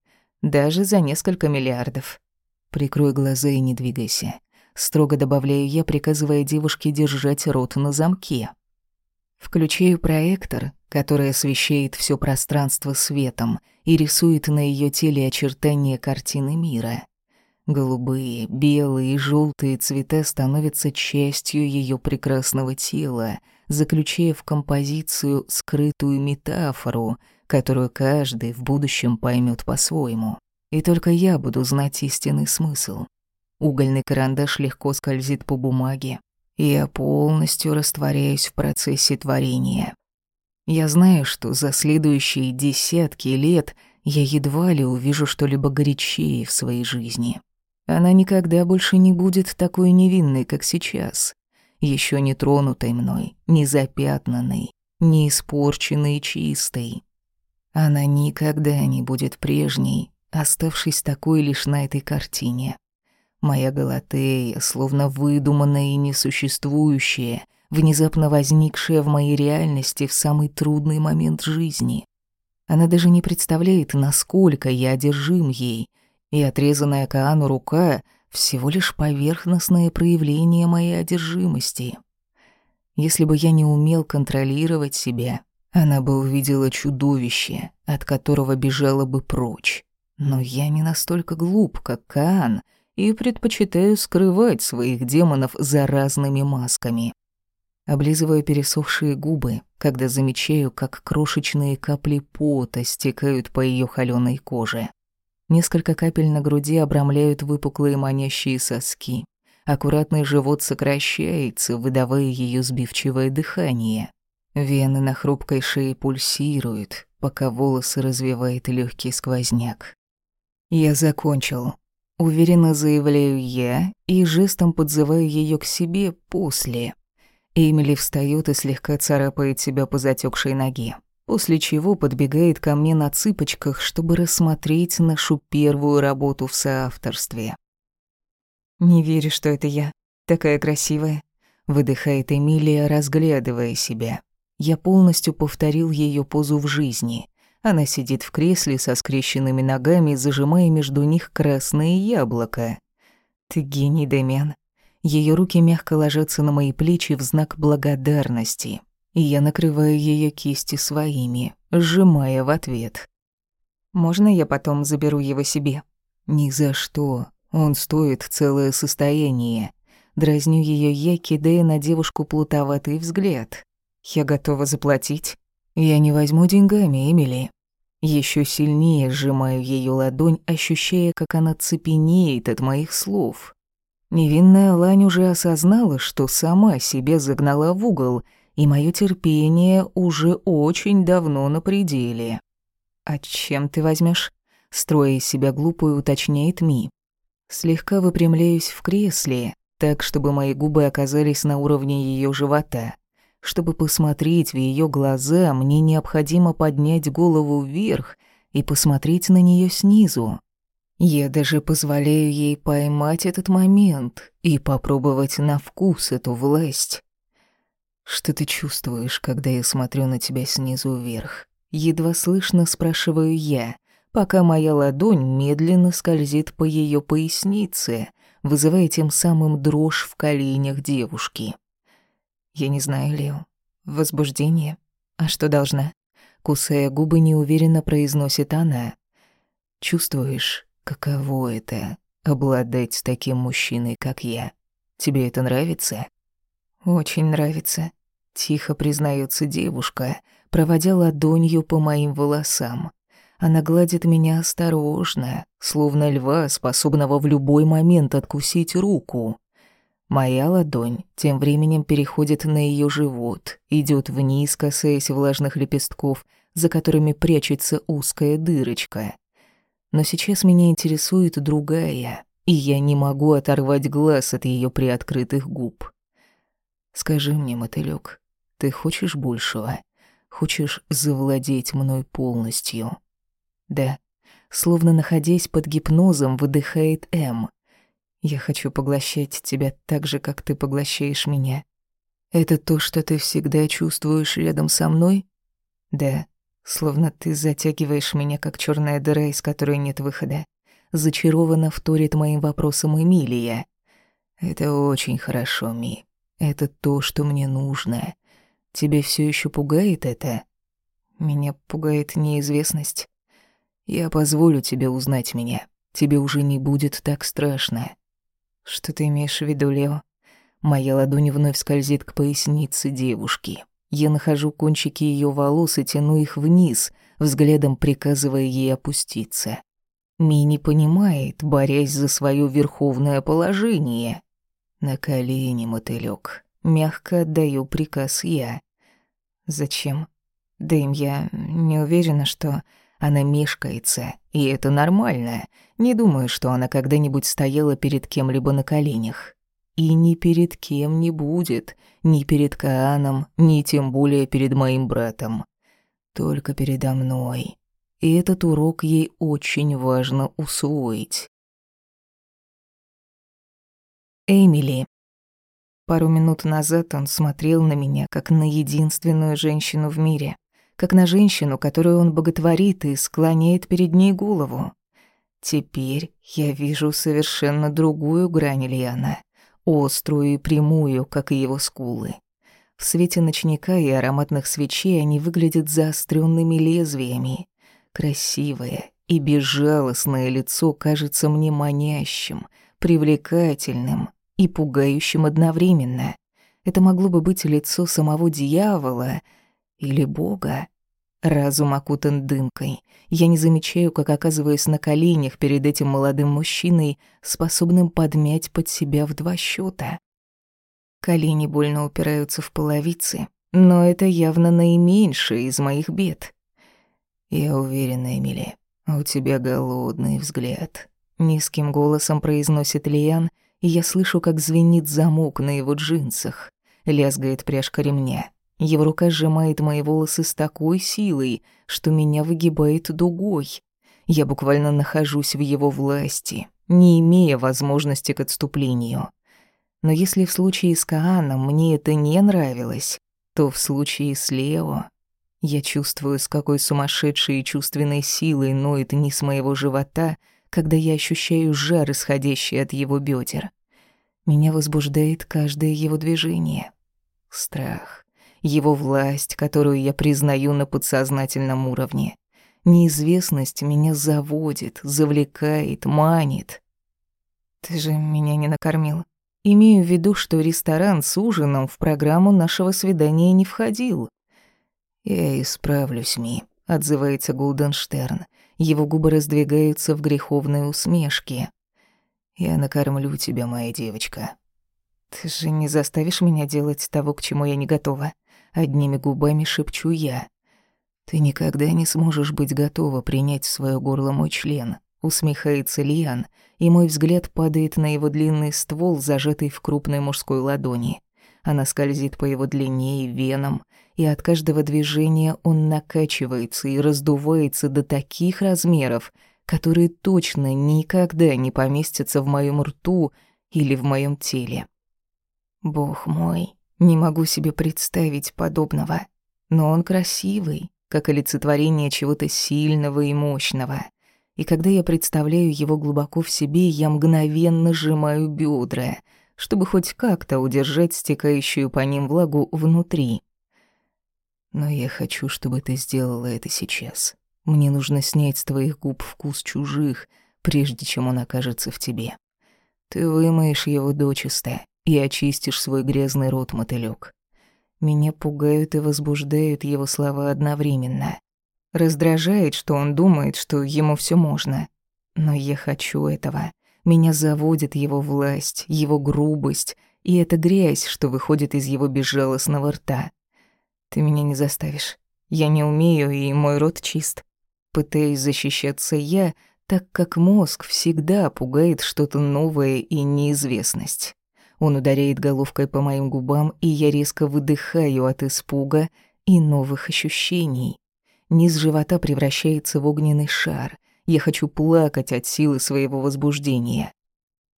Даже за несколько миллиардов. Прикрой глаза и не двигайся. Строго добавляю я, приказывая девушке держать рот на замке. Включаю проектор, который освещает все пространство светом и рисует на ее теле очертания картины мира. Голубые, белые и желтые цвета становятся частью ее прекрасного тела, заключая в композицию скрытую метафору, которую каждый в будущем поймет по-своему. И только я буду знать истинный смысл. Угольный карандаш легко скользит по бумаге, и я полностью растворяюсь в процессе творения. Я знаю, что за следующие десятки лет я едва ли увижу что-либо горячее в своей жизни. Она никогда больше не будет такой невинной, как сейчас, еще не тронутой мной, не запятнанной, не испорченной чистой. Она никогда не будет прежней, оставшись такой лишь на этой картине. Моя Галатея, словно выдуманная и несуществующая, внезапно возникшая в моей реальности в самый трудный момент жизни. Она даже не представляет, насколько я одержим ей, и отрезанная Каану рука — всего лишь поверхностное проявление моей одержимости. Если бы я не умел контролировать себя, Она бы увидела чудовище, от которого бежала бы прочь. Но я не настолько глуп, как Каан, и предпочитаю скрывать своих демонов за разными масками. Облизываю пересохшие губы, когда замечаю, как крошечные капли пота стекают по ее холёной коже. Несколько капель на груди обрамляют выпуклые манящие соски. Аккуратный живот сокращается, выдавая ее сбивчивое дыхание. Вены на хрупкой шее пульсируют, пока волосы развивает легкий сквозняк. «Я закончил», — уверенно заявляю я и жестом подзываю ее к себе после. Эмили встает и слегка царапает себя по затекшей ноге, после чего подбегает ко мне на цыпочках, чтобы рассмотреть нашу первую работу в соавторстве. «Не верю, что это я. Такая красивая», — выдыхает Эмилия, разглядывая себя. Я полностью повторил ее позу в жизни. Она сидит в кресле со скрещенными ногами, зажимая между них красное яблоко. «Ты гений, Дэмиан». Ее руки мягко ложатся на мои плечи в знак благодарности, и я накрываю ее кисти своими, сжимая в ответ. «Можно я потом заберу его себе?» «Ни за что. Он стоит целое состояние. Дразню ее я, кидая на девушку плутоватый взгляд. Я готова заплатить. Я не возьму деньгами, Эмили. Еще сильнее сжимаю ее ладонь, ощущая, как она цепенеет от моих слов. Невинная Лань уже осознала, что сама себя загнала в угол, и мое терпение уже очень давно на пределе. «А чем ты возьмешь? строя из себя глупую, уточняет Ми. Слегка выпрямляюсь в кресле, так, чтобы мои губы оказались на уровне ее живота. Чтобы посмотреть в ее глаза, мне необходимо поднять голову вверх и посмотреть на нее снизу. Я даже позволяю ей поймать этот момент и попробовать на вкус эту власть. Что ты чувствуешь, когда я смотрю на тебя снизу вверх? Едва слышно спрашиваю я, пока моя ладонь медленно скользит по ее пояснице, вызывая тем самым дрожь в коленях девушки. Я не знаю, Лео. Возбуждение. А что должна? Кусая губы, неуверенно произносит она. Чувствуешь, каково это — обладать таким мужчиной, как я? Тебе это нравится? Очень нравится. Тихо признается девушка, проводя ладонью по моим волосам. Она гладит меня осторожно, словно льва, способного в любой момент откусить руку. Моя ладонь тем временем переходит на ее живот, идет вниз, касаясь влажных лепестков, за которыми прячется узкая дырочка. Но сейчас меня интересует другая, и я не могу оторвать глаз от ее приоткрытых губ. Скажи мне, мотылёк, ты хочешь большего? Хочешь завладеть мной полностью? Да. Словно находясь под гипнозом, выдыхает М. Я хочу поглощать тебя так же, как ты поглощаешь меня. Это то, что ты всегда чувствуешь рядом со мной? Да. Словно ты затягиваешь меня, как черная дыра, из которой нет выхода. Зачарованно вторит моим вопросом Эмилия. Это очень хорошо, Ми. Это то, что мне нужно. Тебя все еще пугает это? Меня пугает неизвестность. Я позволю тебе узнать меня. Тебе уже не будет так страшно. Что ты имеешь в виду, Лео? Моя ладонь вновь скользит к пояснице девушки. Я нахожу кончики ее волос и тяну их вниз, взглядом приказывая ей опуститься. Ми не понимает, борясь за свое верховное положение. На колени, мотылёк. Мягко отдаю приказ я. Зачем? Дэйм, я не уверена, что... Она мешкается, и это нормально. Не думаю, что она когда-нибудь стояла перед кем-либо на коленях. И ни перед кем не будет, ни перед Кааном, ни тем более перед моим братом. Только передо мной. И этот урок ей очень важно усвоить. Эмили. Пару минут назад он смотрел на меня, как на единственную женщину в мире как на женщину, которую он боготворит и склоняет перед ней голову. Теперь я вижу совершенно другую грань Лиана, острую и прямую, как и его скулы. В свете ночника и ароматных свечей они выглядят заостренными лезвиями. Красивое и безжалостное лицо кажется мне манящим, привлекательным и пугающим одновременно. Это могло бы быть лицо самого дьявола или бога. Разум окутан дымкой. Я не замечаю, как оказываюсь на коленях перед этим молодым мужчиной, способным подмять под себя в два счета. Колени больно упираются в половицы, но это явно наименьшее из моих бед. Я уверена, Эмили, у тебя голодный взгляд. Низким голосом произносит Лиан, и я слышу, как звенит замок на его джинсах. Лязгает пряжка ремня. Его рука сжимает мои волосы с такой силой, что меня выгибает дугой. Я буквально нахожусь в его власти, не имея возможности к отступлению. Но если в случае с Кааном мне это не нравилось, то в случае с Лео я чувствую, с какой сумасшедшей и чувственной силой ноет низ моего живота, когда я ощущаю жар, исходящий от его бедер. Меня возбуждает каждое его движение. Страх его власть, которую я признаю на подсознательном уровне. Неизвестность меня заводит, завлекает, манит. Ты же меня не накормил. Имею в виду, что ресторан с ужином в программу нашего свидания не входил. Я исправлюсь, Ми, отзывается Голденштерн. Его губы раздвигаются в греховной усмешке. Я накормлю тебя, моя девочка. Ты же не заставишь меня делать того, к чему я не готова. Одними губами шепчу я. «Ты никогда не сможешь быть готова принять в своё горло мой член», усмехается Лиан, и мой взгляд падает на его длинный ствол, зажатый в крупной мужской ладони. Она скользит по его длине и венам, и от каждого движения он накачивается и раздувается до таких размеров, которые точно никогда не поместятся в моем рту или в моем теле. Бог мой, не могу себе представить подобного. Но он красивый, как олицетворение чего-то сильного и мощного. И когда я представляю его глубоко в себе, я мгновенно сжимаю бедра, чтобы хоть как-то удержать стекающую по ним влагу внутри. Но я хочу, чтобы ты сделала это сейчас. Мне нужно снять с твоих губ вкус чужих, прежде чем он окажется в тебе. Ты вымоешь его дочисто, и очистишь свой грязный рот, мотылёк. Меня пугают и возбуждают его слова одновременно. Раздражает, что он думает, что ему все можно. Но я хочу этого. Меня заводит его власть, его грубость и эта грязь, что выходит из его безжалостного рта. Ты меня не заставишь. Я не умею, и мой рот чист. Пытаюсь защищаться я, так как мозг всегда пугает что-то новое и неизвестность. Он ударяет головкой по моим губам, и я резко выдыхаю от испуга и новых ощущений. Низ живота превращается в огненный шар. Я хочу плакать от силы своего возбуждения.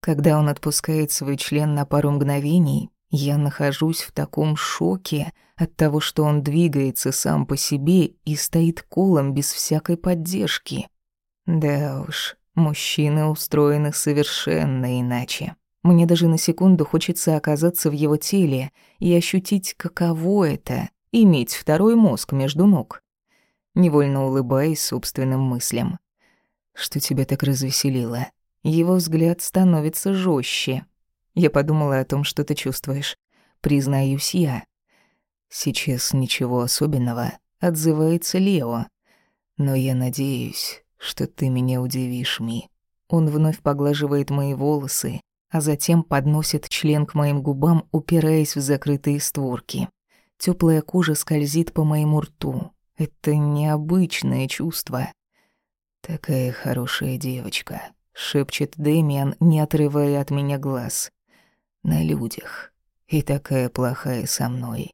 Когда он отпускает свой член на пару мгновений, я нахожусь в таком шоке от того, что он двигается сам по себе и стоит колом без всякой поддержки. Да уж, мужчины устроены совершенно иначе. Мне даже на секунду хочется оказаться в его теле и ощутить, каково это — иметь второй мозг между ног. Невольно улыбаясь собственным мыслям. Что тебя так развеселило? Его взгляд становится жестче. Я подумала о том, что ты чувствуешь. Признаюсь я. Сейчас ничего особенного, отзывается Лео. Но я надеюсь, что ты меня удивишь, Ми. Он вновь поглаживает мои волосы, а затем подносит член к моим губам, упираясь в закрытые створки. Теплая кожа скользит по моему рту. Это необычное чувство. «Такая хорошая девочка», — шепчет Дэмиан, не отрывая от меня глаз. «На людях. И такая плохая со мной.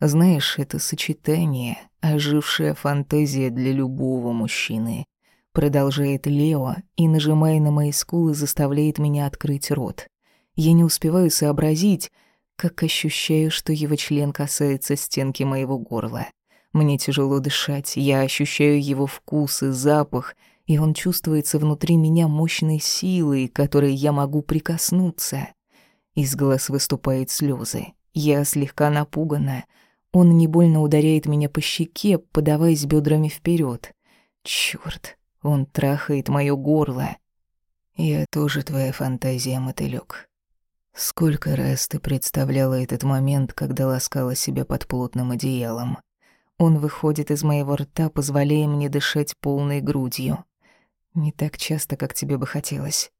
Знаешь, это сочетание, ожившая фантазия для любого мужчины. Продолжает Лео и, нажимая на мои скулы, заставляет меня открыть рот. Я не успеваю сообразить, как ощущаю, что его член касается стенки моего горла. Мне тяжело дышать, я ощущаю его вкус и запах, и он чувствуется внутри меня мощной силой, которой я могу прикоснуться. Из глаз выступают слезы. Я слегка напугана. Он не больно ударяет меня по щеке, подаваясь бедрами вперед. Чёрт, он трахает моё горло. Я тоже твоя фантазия, мотылёк. Сколько раз ты представляла этот момент, когда ласкала себя под плотным одеялом? Он выходит из моего рта, позволяя мне дышать полной грудью. Не так часто, как тебе бы хотелось.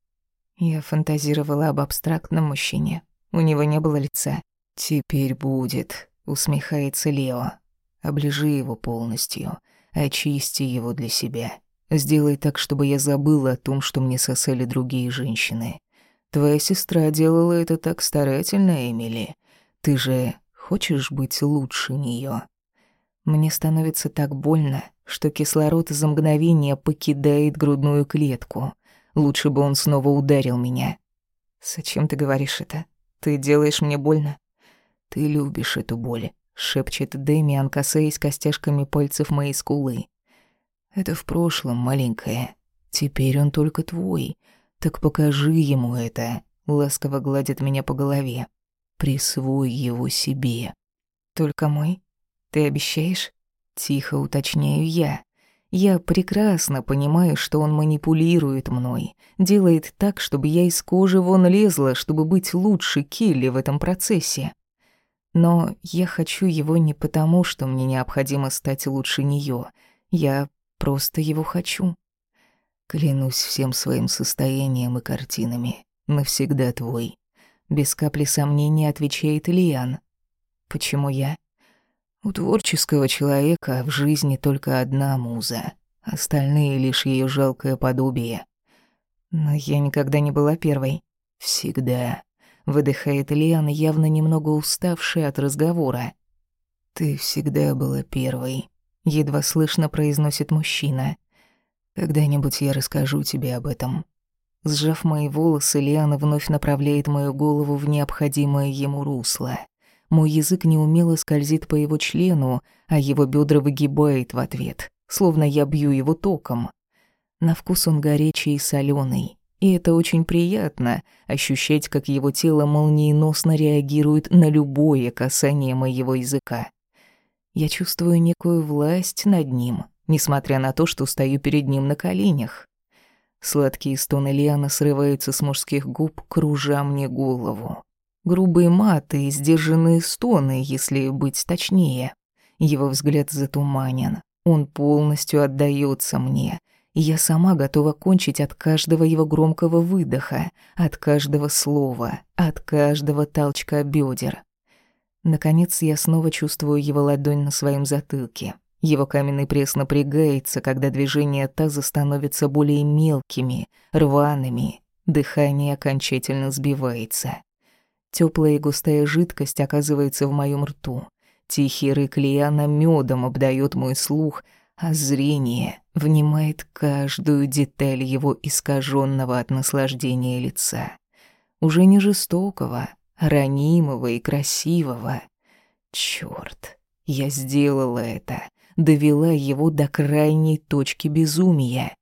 Я фантазировала об абстрактном мужчине. У него не было лица. «Теперь будет», — усмехается Лео. «Оближи его полностью, очисти его для себя. Сделай так, чтобы я забыла о том, что мне сосали другие женщины. Твоя сестра делала это так старательно, Эмили. Ты же хочешь быть лучше неё?» Мне становится так больно, что кислород за мгновение покидает грудную клетку. Лучше бы он снова ударил меня. «Зачем ты говоришь это? Ты делаешь мне больно?» «Ты любишь эту боль», — шепчет Дэмиан, касаясь костяшками пальцев моей скулы. «Это в прошлом, маленькая. Теперь он только твой. Так покажи ему это», — ласково гладит меня по голове. «Присвой его себе». «Только мой?» Ты обещаешь? Тихо уточняю я. Я прекрасно понимаю, что он манипулирует мной, делает так, чтобы я из кожи вон лезла, чтобы быть лучше Келли в этом процессе. Но я хочу его не потому, что мне необходимо стать лучше неё. Я просто его хочу. Клянусь всем своим состоянием и картинами. Навсегда твой. Без капли сомнения отвечает Лиан. Почему я? У творческого человека в жизни только одна муза, остальные лишь ее жалкое подобие. Но я никогда не была первой. Всегда. Выдыхает Лиан, явно немного уставшая от разговора. Ты всегда была первой. Едва слышно произносит мужчина. Когда-нибудь я расскажу тебе об этом. Сжав мои волосы, Лиана вновь направляет мою голову в необходимое ему русло. Мой язык неумело скользит по его члену, а его бедра выгибает в ответ, словно я бью его током. На вкус он горячий и соленый, и это очень приятно ощущать, как его тело молниеносно реагирует на любое касание моего языка. Я чувствую некую власть над ним, несмотря на то, что стою перед ним на коленях. Сладкие стоны Лиана срываются с мужских губ, кружа мне голову. Грубые маты и сдержанные стоны, если быть точнее. Его взгляд затуманен. Он полностью отдается мне. И я сама готова кончить от каждого его громкого выдоха, от каждого слова, от каждого толчка бедер. Наконец я снова чувствую его ладонь на своем затылке. Его каменный пресс напрягается, когда движения таза становятся более мелкими, рваными. Дыхание окончательно сбивается. Теплая и густая жидкость оказывается в моем рту. Тихий рык Лиана медом обдает мой слух, а зрение внимает каждую деталь его искаженного от наслаждения лица. Уже не жестокого, ранимого и красивого. Черт, я сделала это, довела его до крайней точки безумия.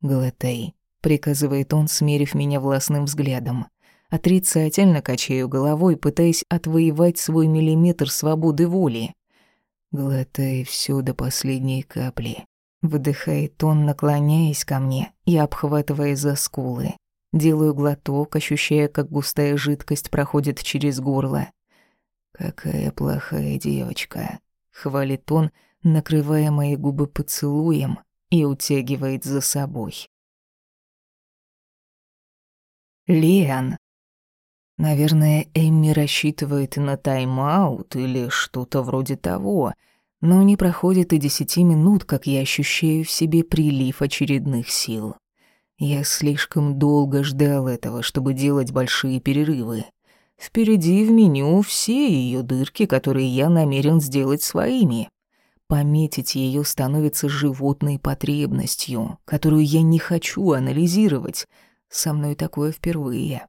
«Глотай», — приказывает он, смерив меня властным взглядом. Отрицательно качаю головой, пытаясь отвоевать свой миллиметр свободы воли. Глотай все до последней капли. Выдыхает он, наклоняясь ко мне и обхватывая за скулы. Делаю глоток, ощущая, как густая жидкость проходит через горло. «Какая плохая девочка», — хвалит он, накрывая мои губы поцелуем и утягивает за собой. Лиан. Наверное, Эмми рассчитывает на тайм-аут или что-то вроде того, но не проходит и десяти минут, как я ощущаю в себе прилив очередных сил. Я слишком долго ждал этого, чтобы делать большие перерывы. Впереди в меню все ее дырки, которые я намерен сделать своими. Пометить ее становится животной потребностью, которую я не хочу анализировать. Со мной такое впервые.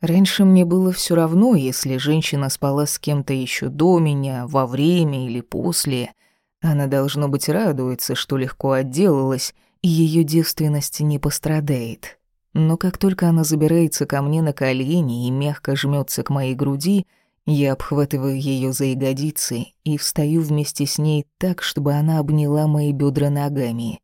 Раньше мне было все равно, если женщина спала с кем-то еще до меня, во время или после. Она, должно быть, радуется, что легко отделалась, и ее девственность не пострадает. Но как только она забирается ко мне на колени и мягко жмется к моей груди, Я обхватываю ее за ягодицы и встаю вместе с ней так, чтобы она обняла мои бедра ногами.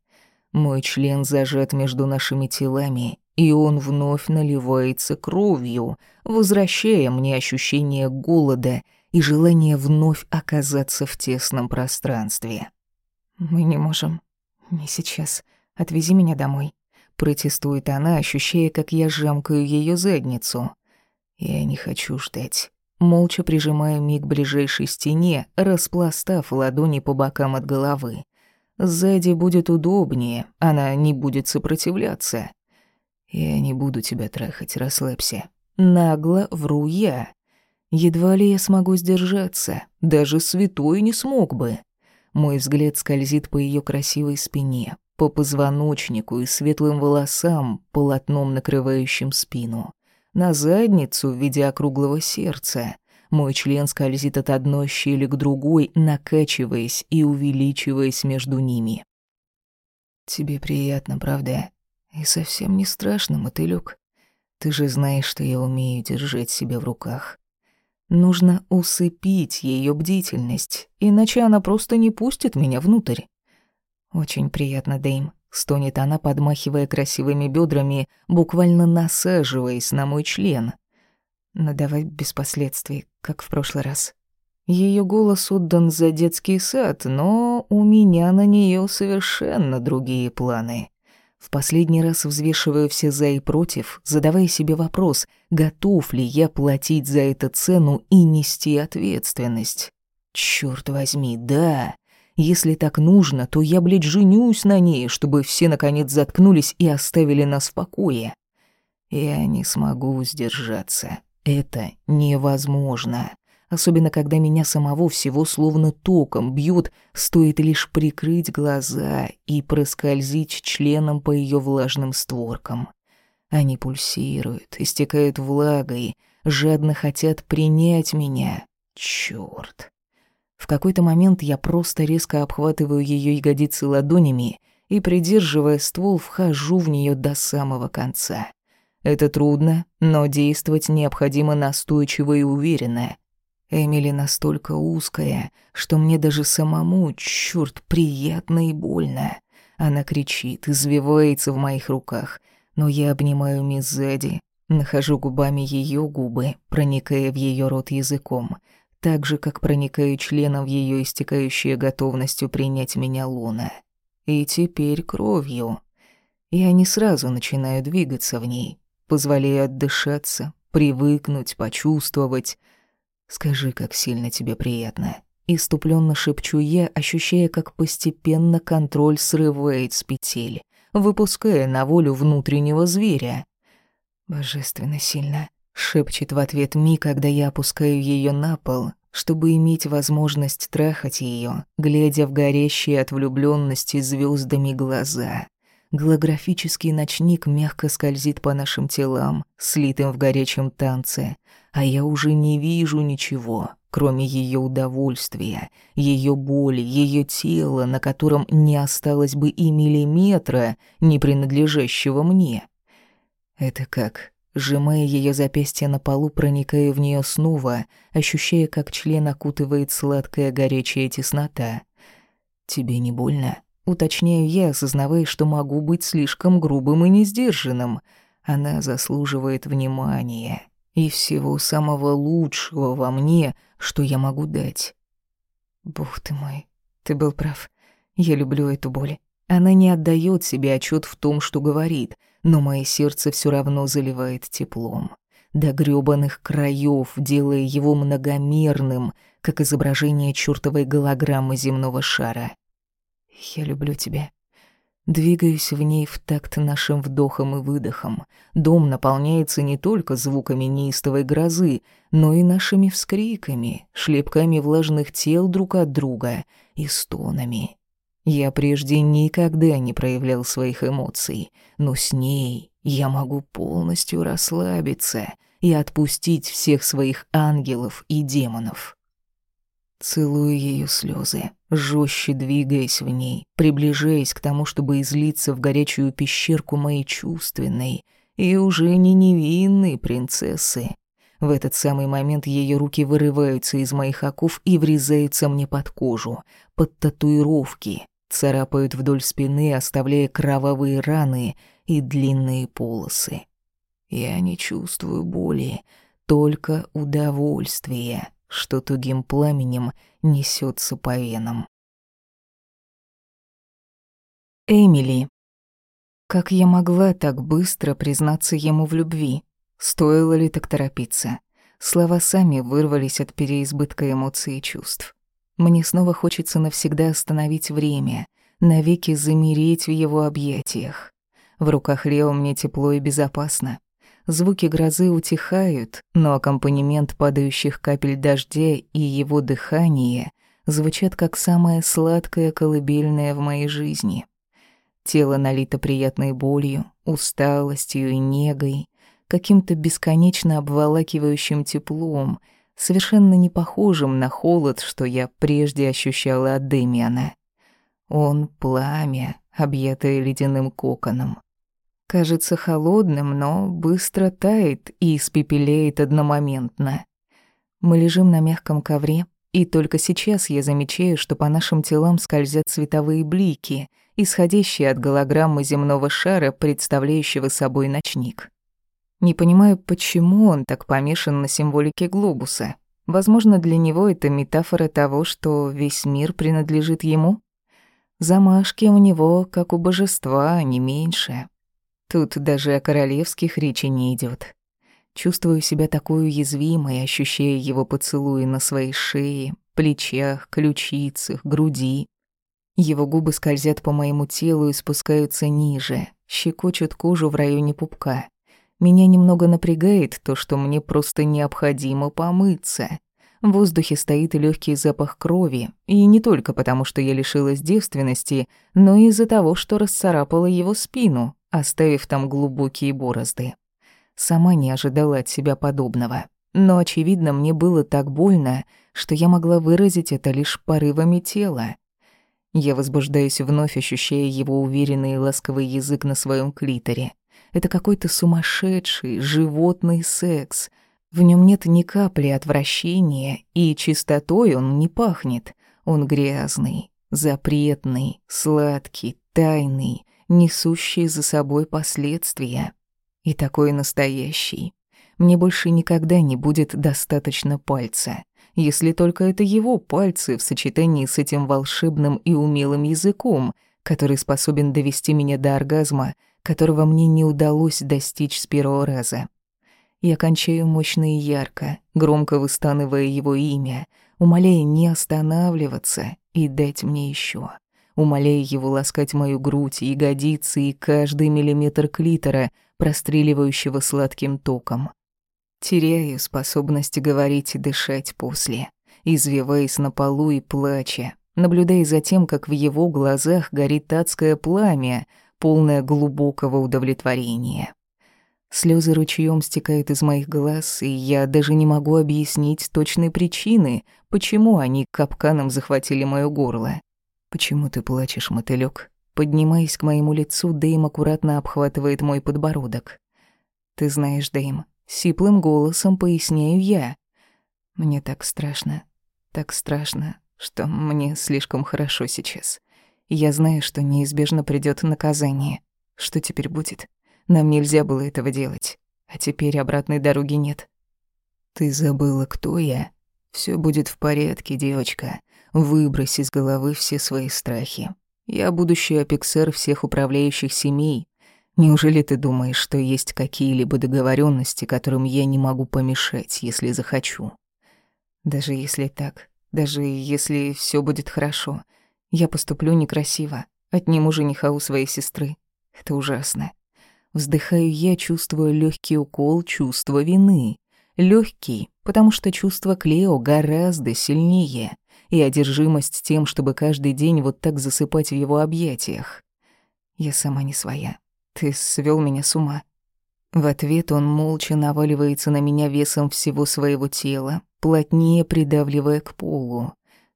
Мой член зажат между нашими телами, и он вновь наливается кровью, возвращая мне ощущение голода и желание вновь оказаться в тесном пространстве. «Мы не можем. Не сейчас. Отвези меня домой», — протестует она, ощущая, как я жамкаю ее задницу. «Я не хочу ждать». Молча прижимаю Ми к ближайшей стене, распластав ладони по бокам от головы. Сзади будет удобнее, она не будет сопротивляться. Я не буду тебя трахать, расслабься. Нагло вру я. Едва ли я смогу сдержаться, даже святой не смог бы. Мой взгляд скользит по ее красивой спине, по позвоночнику и светлым волосам, полотном накрывающим спину на задницу в виде округлого сердца. Мой член скользит от одной щели к другой, накачиваясь и увеличиваясь между ними. «Тебе приятно, правда? И совсем не страшно, мотылёк. Ты же знаешь, что я умею держать себя в руках. Нужно усыпить ее бдительность, иначе она просто не пустит меня внутрь. Очень приятно, Дэйм. Стонет она, подмахивая красивыми бедрами, буквально насаживаясь на мой член. Но давай без последствий, как в прошлый раз. Ее голос отдан за детский сад, но у меня на нее совершенно другие планы. В последний раз взвешиваю все за и против, задавая себе вопрос, готов ли я платить за это цену и нести ответственность. Черт возьми, да. Если так нужно, то я, блядь, женюсь на ней, чтобы все наконец заткнулись и оставили нас в покое. Я не смогу сдержаться. Это невозможно. Особенно, когда меня самого всего словно током бьют, стоит лишь прикрыть глаза и проскользить членом по ее влажным створкам. Они пульсируют, истекают влагой, жадно хотят принять меня. Чёрт. В какой-то момент я просто резко обхватываю ее ягодицы ладонями и, придерживая ствол, вхожу в нее до самого конца. Это трудно, но действовать необходимо настойчиво и уверенно. Эмили настолько узкая, что мне даже самому, чёрт, приятно и больно. Она кричит, извивается в моих руках, но я обнимаю мисс сзади, нахожу губами ее губы, проникая в ее рот языком — так же, как проникаю членом в ее истекающее готовностью принять меня луна. И теперь кровью. Я не сразу начинаю двигаться в ней, позволяю отдышаться, привыкнуть, почувствовать. Скажи, как сильно тебе приятно. Иступленно шепчу я, ощущая, как постепенно контроль срывает с петель, выпуская на волю внутреннего зверя. Божественно сильно. Шепчет в ответ Ми, когда я опускаю ее на пол, чтобы иметь возможность трахать ее, глядя в горящие от влюбленности звездами глаза. Голографический ночник мягко скользит по нашим телам, слитым в горячем танце, а я уже не вижу ничего, кроме ее удовольствия, ее боли, ее тела, на котором не осталось бы и миллиметра, не принадлежащего мне. Это как Сжимая ее запястье на полу, проникая в нее снова, ощущая, как член окутывает сладкая горячая теснота. «Тебе не больно?» Уточняю я, осознавая, что могу быть слишком грубым и несдержанным. Она заслуживает внимания и всего самого лучшего во мне, что я могу дать. Бог ты мой, ты был прав. Я люблю эту боль. Она не отдает себе отчет в том, что говорит, но мое сердце все равно заливает теплом. До грёбаных краев, делая его многомерным, как изображение чёртовой голограммы земного шара. «Я люблю тебя». Двигаюсь в ней в такт нашим вдохом и выдохом. Дом наполняется не только звуками неистовой грозы, но и нашими вскриками, шлепками влажных тел друг от друга и стонами. Я прежде никогда не проявлял своих эмоций, но с ней я могу полностью расслабиться и отпустить всех своих ангелов и демонов. Целую ее слезы, жестче двигаясь в ней, приближаясь к тому, чтобы излиться в горячую пещерку моей чувственной и уже не невинной принцессы. В этот самый момент ее руки вырываются из моих оков и врезаются мне под кожу, под татуировки, царапают вдоль спины, оставляя кровавые раны и длинные полосы. Я не чувствую боли, только удовольствие, что тугим пламенем несется по венам. Эмили. Как я могла так быстро признаться ему в любви? Стоило ли так торопиться? Слова сами вырвались от переизбытка эмоций и чувств. Мне снова хочется навсегда остановить время, навеки замереть в его объятиях. В руках Лео мне тепло и безопасно. Звуки грозы утихают, но аккомпанемент падающих капель дождя и его дыхание звучат как самое сладкое колыбельное в моей жизни. Тело налито приятной болью, усталостью и негой, каким-то бесконечно обволакивающим теплом, совершенно не похожим на холод, что я прежде ощущала от Дэмиана. Он — пламя, объятое ледяным коконом. Кажется холодным, но быстро тает и испепеляет одномоментно. Мы лежим на мягком ковре, и только сейчас я замечаю, что по нашим телам скользят световые блики, исходящие от голограммы земного шара, представляющего собой ночник. Не понимаю, почему он так помешан на символике глобуса. Возможно, для него это метафора того, что весь мир принадлежит ему. Замашки у него, как у божества, не меньше. Тут даже о королевских речи не идет. Чувствую себя такой уязвимой, ощущая его поцелуи на своей шее, плечах, ключицах, груди. Его губы скользят по моему телу и спускаются ниже, щекочут кожу в районе пупка. Меня немного напрягает то, что мне просто необходимо помыться. В воздухе стоит легкий запах крови, и не только потому, что я лишилась девственности, но и из-за того, что расцарапала его спину, оставив там глубокие борозды. Сама не ожидала от себя подобного. Но, очевидно, мне было так больно, что я могла выразить это лишь порывами тела. Я возбуждаюсь вновь, ощущая его уверенный и ласковый язык на своем клиторе. Это какой-то сумасшедший, животный секс. В нем нет ни капли отвращения, и чистотой он не пахнет. Он грязный, запретный, сладкий, тайный, несущий за собой последствия. И такой настоящий. Мне больше никогда не будет достаточно пальца, если только это его пальцы в сочетании с этим волшебным и умелым языком, который способен довести меня до оргазма, которого мне не удалось достичь с первого раза. Я кончаю мощно и ярко, громко выстанывая его имя, умоляя не останавливаться и дать мне еще умоляя его ласкать мою грудь, ягодицы и каждый миллиметр клитора, простреливающего сладким током. Теряю способность говорить и дышать после, извиваясь на полу и плача, наблюдая за тем, как в его глазах горит адское пламя, полное глубокого удовлетворения. Слезы ручьем стекают из моих глаз, и я даже не могу объяснить точной причины, почему они капканом захватили моё горло. «Почему ты плачешь, мотылёк?» Поднимаясь к моему лицу, Дэйм аккуратно обхватывает мой подбородок. «Ты знаешь, Дэйм, сиплым голосом поясняю я. Мне так страшно, так страшно, что мне слишком хорошо сейчас. Я знаю, что неизбежно придёт наказание. Что теперь будет? Нам нельзя было этого делать, а теперь обратной дороги нет». «Ты забыла, кто я?» Все будет в порядке, девочка. Выбрось из головы все свои страхи. Я будущий апексер всех управляющих семей. Неужели ты думаешь, что есть какие-либо договоренности, которым я не могу помешать, если захочу? Даже если так, даже если все будет хорошо, я поступлю некрасиво, отниму жениха у своей сестры. Это ужасно. Вздыхаю я, чувствуя легкий укол чувства вины. Легкий, потому что чувство Клео гораздо сильнее и одержимость тем, чтобы каждый день вот так засыпать в его объятиях. Я сама не своя. Ты свел меня с ума. В ответ он молча наваливается на меня весом всего своего тела, плотнее придавливая к полу.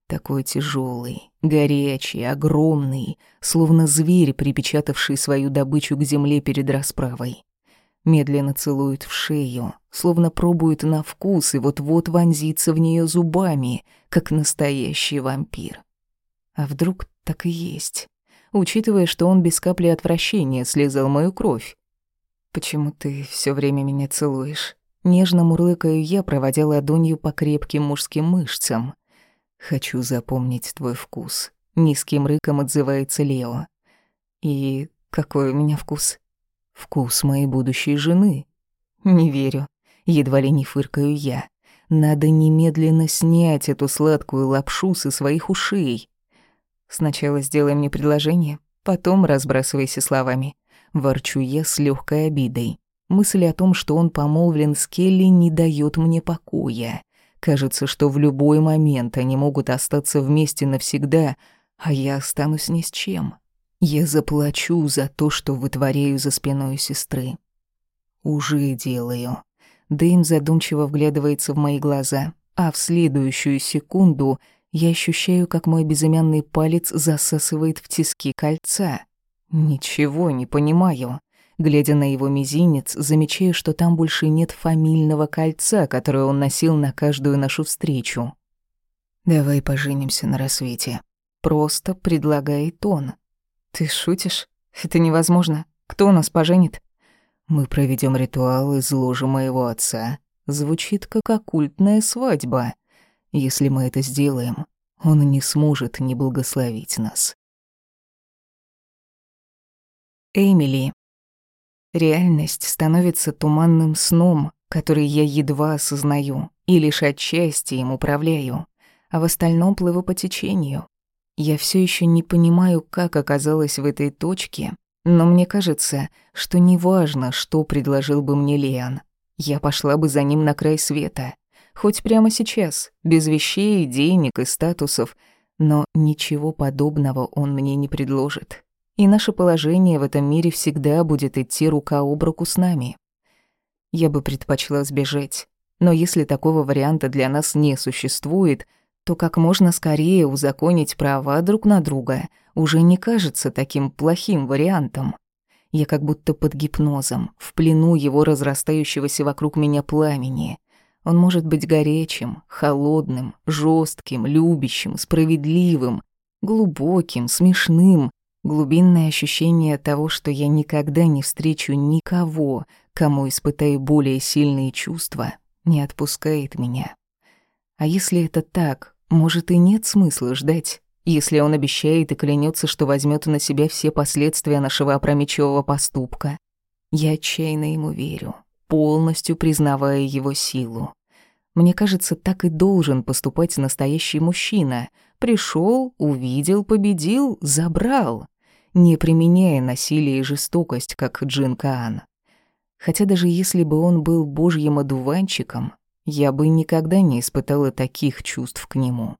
Такой тяжелый, горячий, огромный, словно зверь, припечатавший свою добычу к земле перед расправой. Медленно целует в шею, словно пробует на вкус и вот-вот вонзится в нее зубами, как настоящий вампир. А вдруг так и есть? Учитывая, что он без капли отвращения слезал мою кровь. «Почему ты все время меня целуешь?» Нежно мурлыкаю я, проводя ладонью по крепким мужским мышцам. «Хочу запомнить твой вкус», — низким рыком отзывается Лео. «И какой у меня вкус?» «Вкус моей будущей жены». «Не верю», — едва ли не фыркаю я. «Надо немедленно снять эту сладкую лапшу со своих ушей». «Сначала сделай мне предложение, потом разбрасывайся словами». Ворчу я с легкой обидой. Мысль о том, что он помолвлен с Келли, не дает мне покоя. Кажется, что в любой момент они могут остаться вместе навсегда, а я останусь ни с чем. Я заплачу за то, что вытворяю за спиной сестры. Уже делаю. Дэйм задумчиво вглядывается в мои глаза, а в следующую секунду я ощущаю, как мой безымянный палец засасывает в тиски кольца. Ничего не понимаю. Глядя на его мизинец, замечаю, что там больше нет фамильного кольца, которое он носил на каждую нашу встречу. «Давай поженимся на рассвете». Просто предлагает он. «Ты шутишь? Это невозможно. Кто нас поженит?» «Мы проведем ритуал из ложи моего отца. Звучит как оккультная свадьба. Если мы это сделаем, он не сможет не благословить нас». Эмили. Реальность становится туманным сном, который я едва осознаю и лишь отчасти им управляю, а в остальном плыву по течению. Я все еще не понимаю, как оказалась в этой точке, но мне кажется, что неважно, что предложил бы мне Лиан, я пошла бы за ним на край света, хоть прямо сейчас, без вещей, денег и статусов, но ничего подобного он мне не предложит и наше положение в этом мире всегда будет идти рука об руку с нами. Я бы предпочла сбежать, но если такого варианта для нас не существует, то как можно скорее узаконить права друг на друга уже не кажется таким плохим вариантом. Я как будто под гипнозом, в плену его разрастающегося вокруг меня пламени. Он может быть горячим, холодным, жестким, любящим, справедливым, глубоким, смешным, Глубинное ощущение того, что я никогда не встречу никого, кому испытаю более сильные чувства, не отпускает меня. А если это так, может и нет смысла ждать, если он обещает и клянется, что возьмет на себя все последствия нашего опрометчивого поступка. Я отчаянно ему верю, полностью признавая его силу. Мне кажется, так и должен поступать настоящий мужчина. Пришел, увидел, победил, забрал, не применяя насилие и жестокость, как Джин Каан. Хотя даже если бы он был божьим одуванчиком, я бы никогда не испытала таких чувств к нему.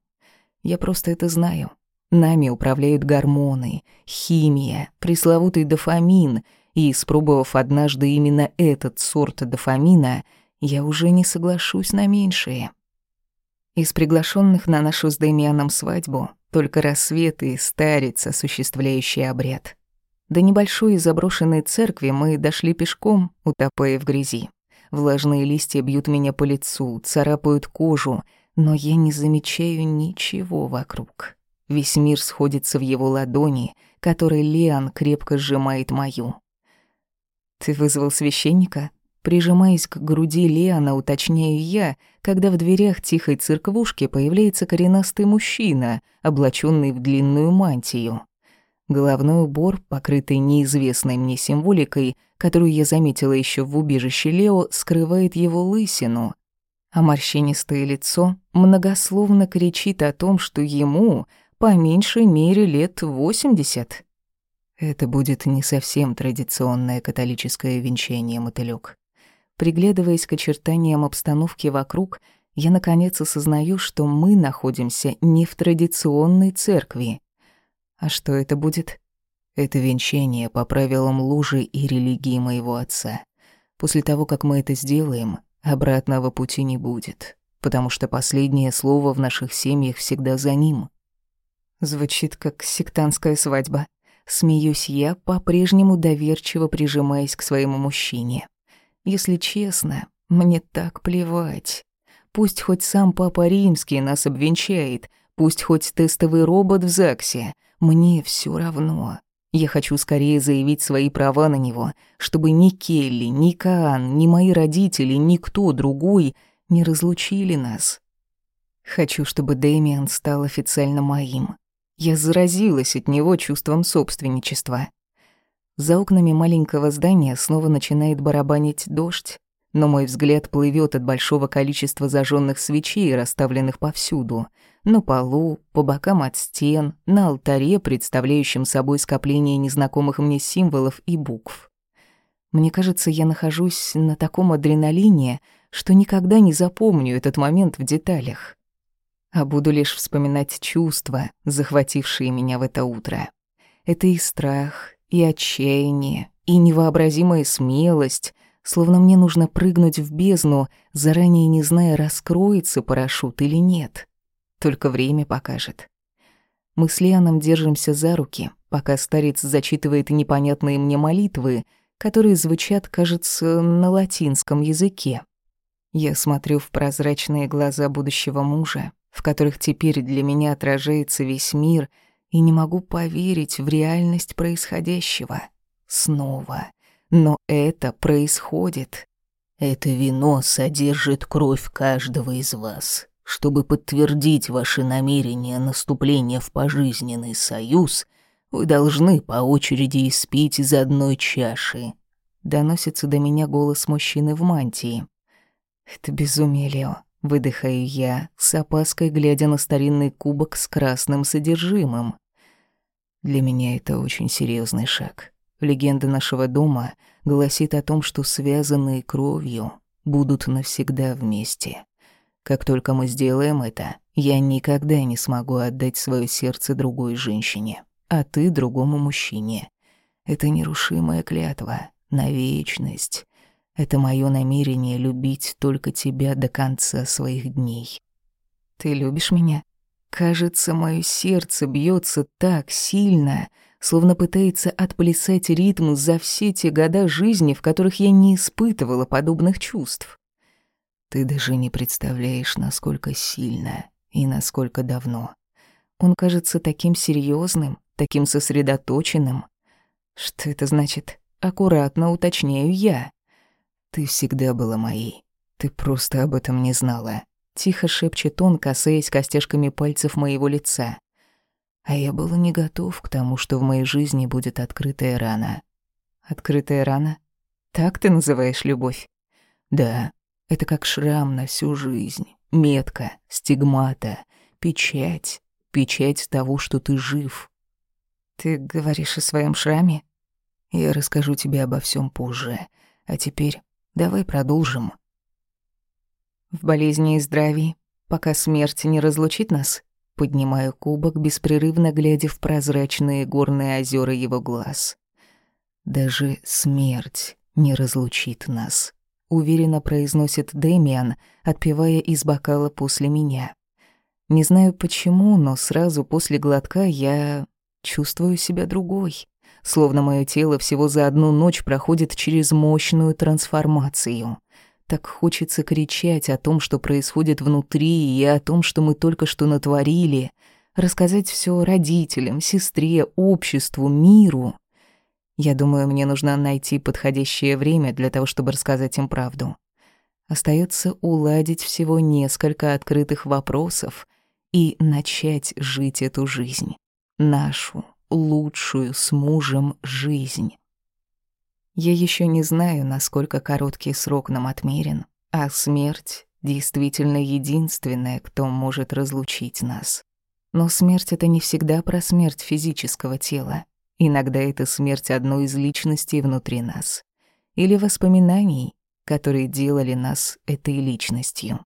Я просто это знаю. Нами управляют гормоны, химия, пресловутый дофамин, и, испробовав однажды именно этот сорт дофамина, я уже не соглашусь на меньшее. Из приглашенных на нашу с Дэмианом свадьбу только рассвет и старец, осуществляющий обряд. До небольшой заброшенной церкви мы дошли пешком, утопая в грязи. Влажные листья бьют меня по лицу, царапают кожу, но я не замечаю ничего вокруг. Весь мир сходится в его ладони, которой Лиан крепко сжимает мою. «Ты вызвал священника?» Прижимаясь к груди Леона, уточняю я, когда в дверях тихой церквушки появляется коренастый мужчина, облаченный в длинную мантию. Головной убор, покрытый неизвестной мне символикой, которую я заметила еще в убежище Лео, скрывает его лысину, а морщинистое лицо многословно кричит о том, что ему по меньшей мере лет восемьдесят. Это будет не совсем традиционное католическое венчание, мотылёк. Приглядываясь к очертаниям обстановки вокруг, я наконец осознаю, что мы находимся не в традиционной церкви. А что это будет? Это венчание по правилам лужи и религии моего отца. После того, как мы это сделаем, обратного пути не будет, потому что последнее слово в наших семьях всегда за ним. Звучит как сектантская свадьба. Смеюсь я, по-прежнему доверчиво прижимаясь к своему мужчине. Если честно, Мне так плевать. Пусть хоть сам Папа Римский нас обвенчает, пусть хоть тестовый робот в ЗАГСе. Мне все равно. Я хочу скорее заявить свои права на него, чтобы ни Келли, ни Каан, ни мои родители, никто другой не разлучили нас. Хочу, чтобы Дэмиан стал официально моим. Я заразилась от него чувством собственничества. За окнами маленького здания снова начинает барабанить дождь, но мой взгляд плывет от большого количества зажженных свечей, расставленных повсюду. На полу, по бокам от стен, на алтаре, представляющем собой скопление незнакомых мне символов и букв. Мне кажется, я нахожусь на таком адреналине, что никогда не запомню этот момент в деталях. А буду лишь вспоминать чувства, захватившие меня в это утро. Это и страх, и отчаяние, и невообразимая смелость — словно мне нужно прыгнуть в бездну, заранее не зная, раскроется парашют или нет. Только время покажет. Мы с Лианом держимся за руки, пока старец зачитывает непонятные мне молитвы, которые звучат, кажется, на латинском языке. Я смотрю в прозрачные глаза будущего мужа, в которых теперь для меня отражается весь мир, и не могу поверить в реальность происходящего. Снова. Но это происходит. Это вино содержит кровь каждого из вас. Чтобы подтвердить ваши намерения наступления в пожизненный союз, вы должны по очереди испить из одной чаши. Доносится до меня голос мужчины в мантии. Это безумие, Лео. Выдыхаю я, с опаской глядя на старинный кубок с красным содержимым. Для меня это очень серьезный шаг. Легенда нашего дома гласит о том, что связанные кровью будут навсегда вместе. Как только мы сделаем это, я никогда не смогу отдать свое сердце другой женщине, а ты другому мужчине. Это нерушимая клятва на вечность. Это мое намерение любить только тебя до конца своих дней. Ты любишь меня? Кажется, мое сердце бьется так сильно, словно пытается отплясать ритм за все те года жизни, в которых я не испытывала подобных чувств. Ты даже не представляешь, насколько сильно и насколько давно. Он кажется таким серьезным, таким сосредоточенным. Что это значит? Аккуратно уточняю я. Ты всегда была моей. Ты просто об этом не знала. Тихо шепчет он, касаясь костяшками пальцев моего лица. А я был не готов к тому, что в моей жизни будет открытая рана. Открытая рана? Так ты называешь любовь? Да, это как шрам на всю жизнь. Метка, стигмата, печать. Печать того, что ты жив. Ты говоришь о своем шраме? Я расскажу тебе обо всем позже. А теперь давай продолжим. В болезни и здравии, пока смерть не разлучит нас, Поднимаю кубок, беспрерывно глядя в прозрачные горные озера его глаз. «Даже смерть не разлучит нас», — уверенно произносит Дэмиан, отпивая из бокала после меня. Не знаю почему, но сразу после глотка я чувствую себя другой. Словно мое тело всего за одну ночь проходит через мощную трансформацию — так хочется кричать о том, что происходит внутри, и о том, что мы только что натворили, рассказать все родителям, сестре, обществу, миру. Я думаю, мне нужно найти подходящее время для того, чтобы рассказать им правду. Остается уладить всего несколько открытых вопросов и начать жить эту жизнь. Нашу, лучшую с мужем жизнь. Я еще не знаю, насколько короткий срок нам отмерен, а смерть действительно единственная, кто может разлучить нас. Но смерть — это не всегда про смерть физического тела. Иногда это смерть одной из личностей внутри нас. Или воспоминаний, которые делали нас этой личностью.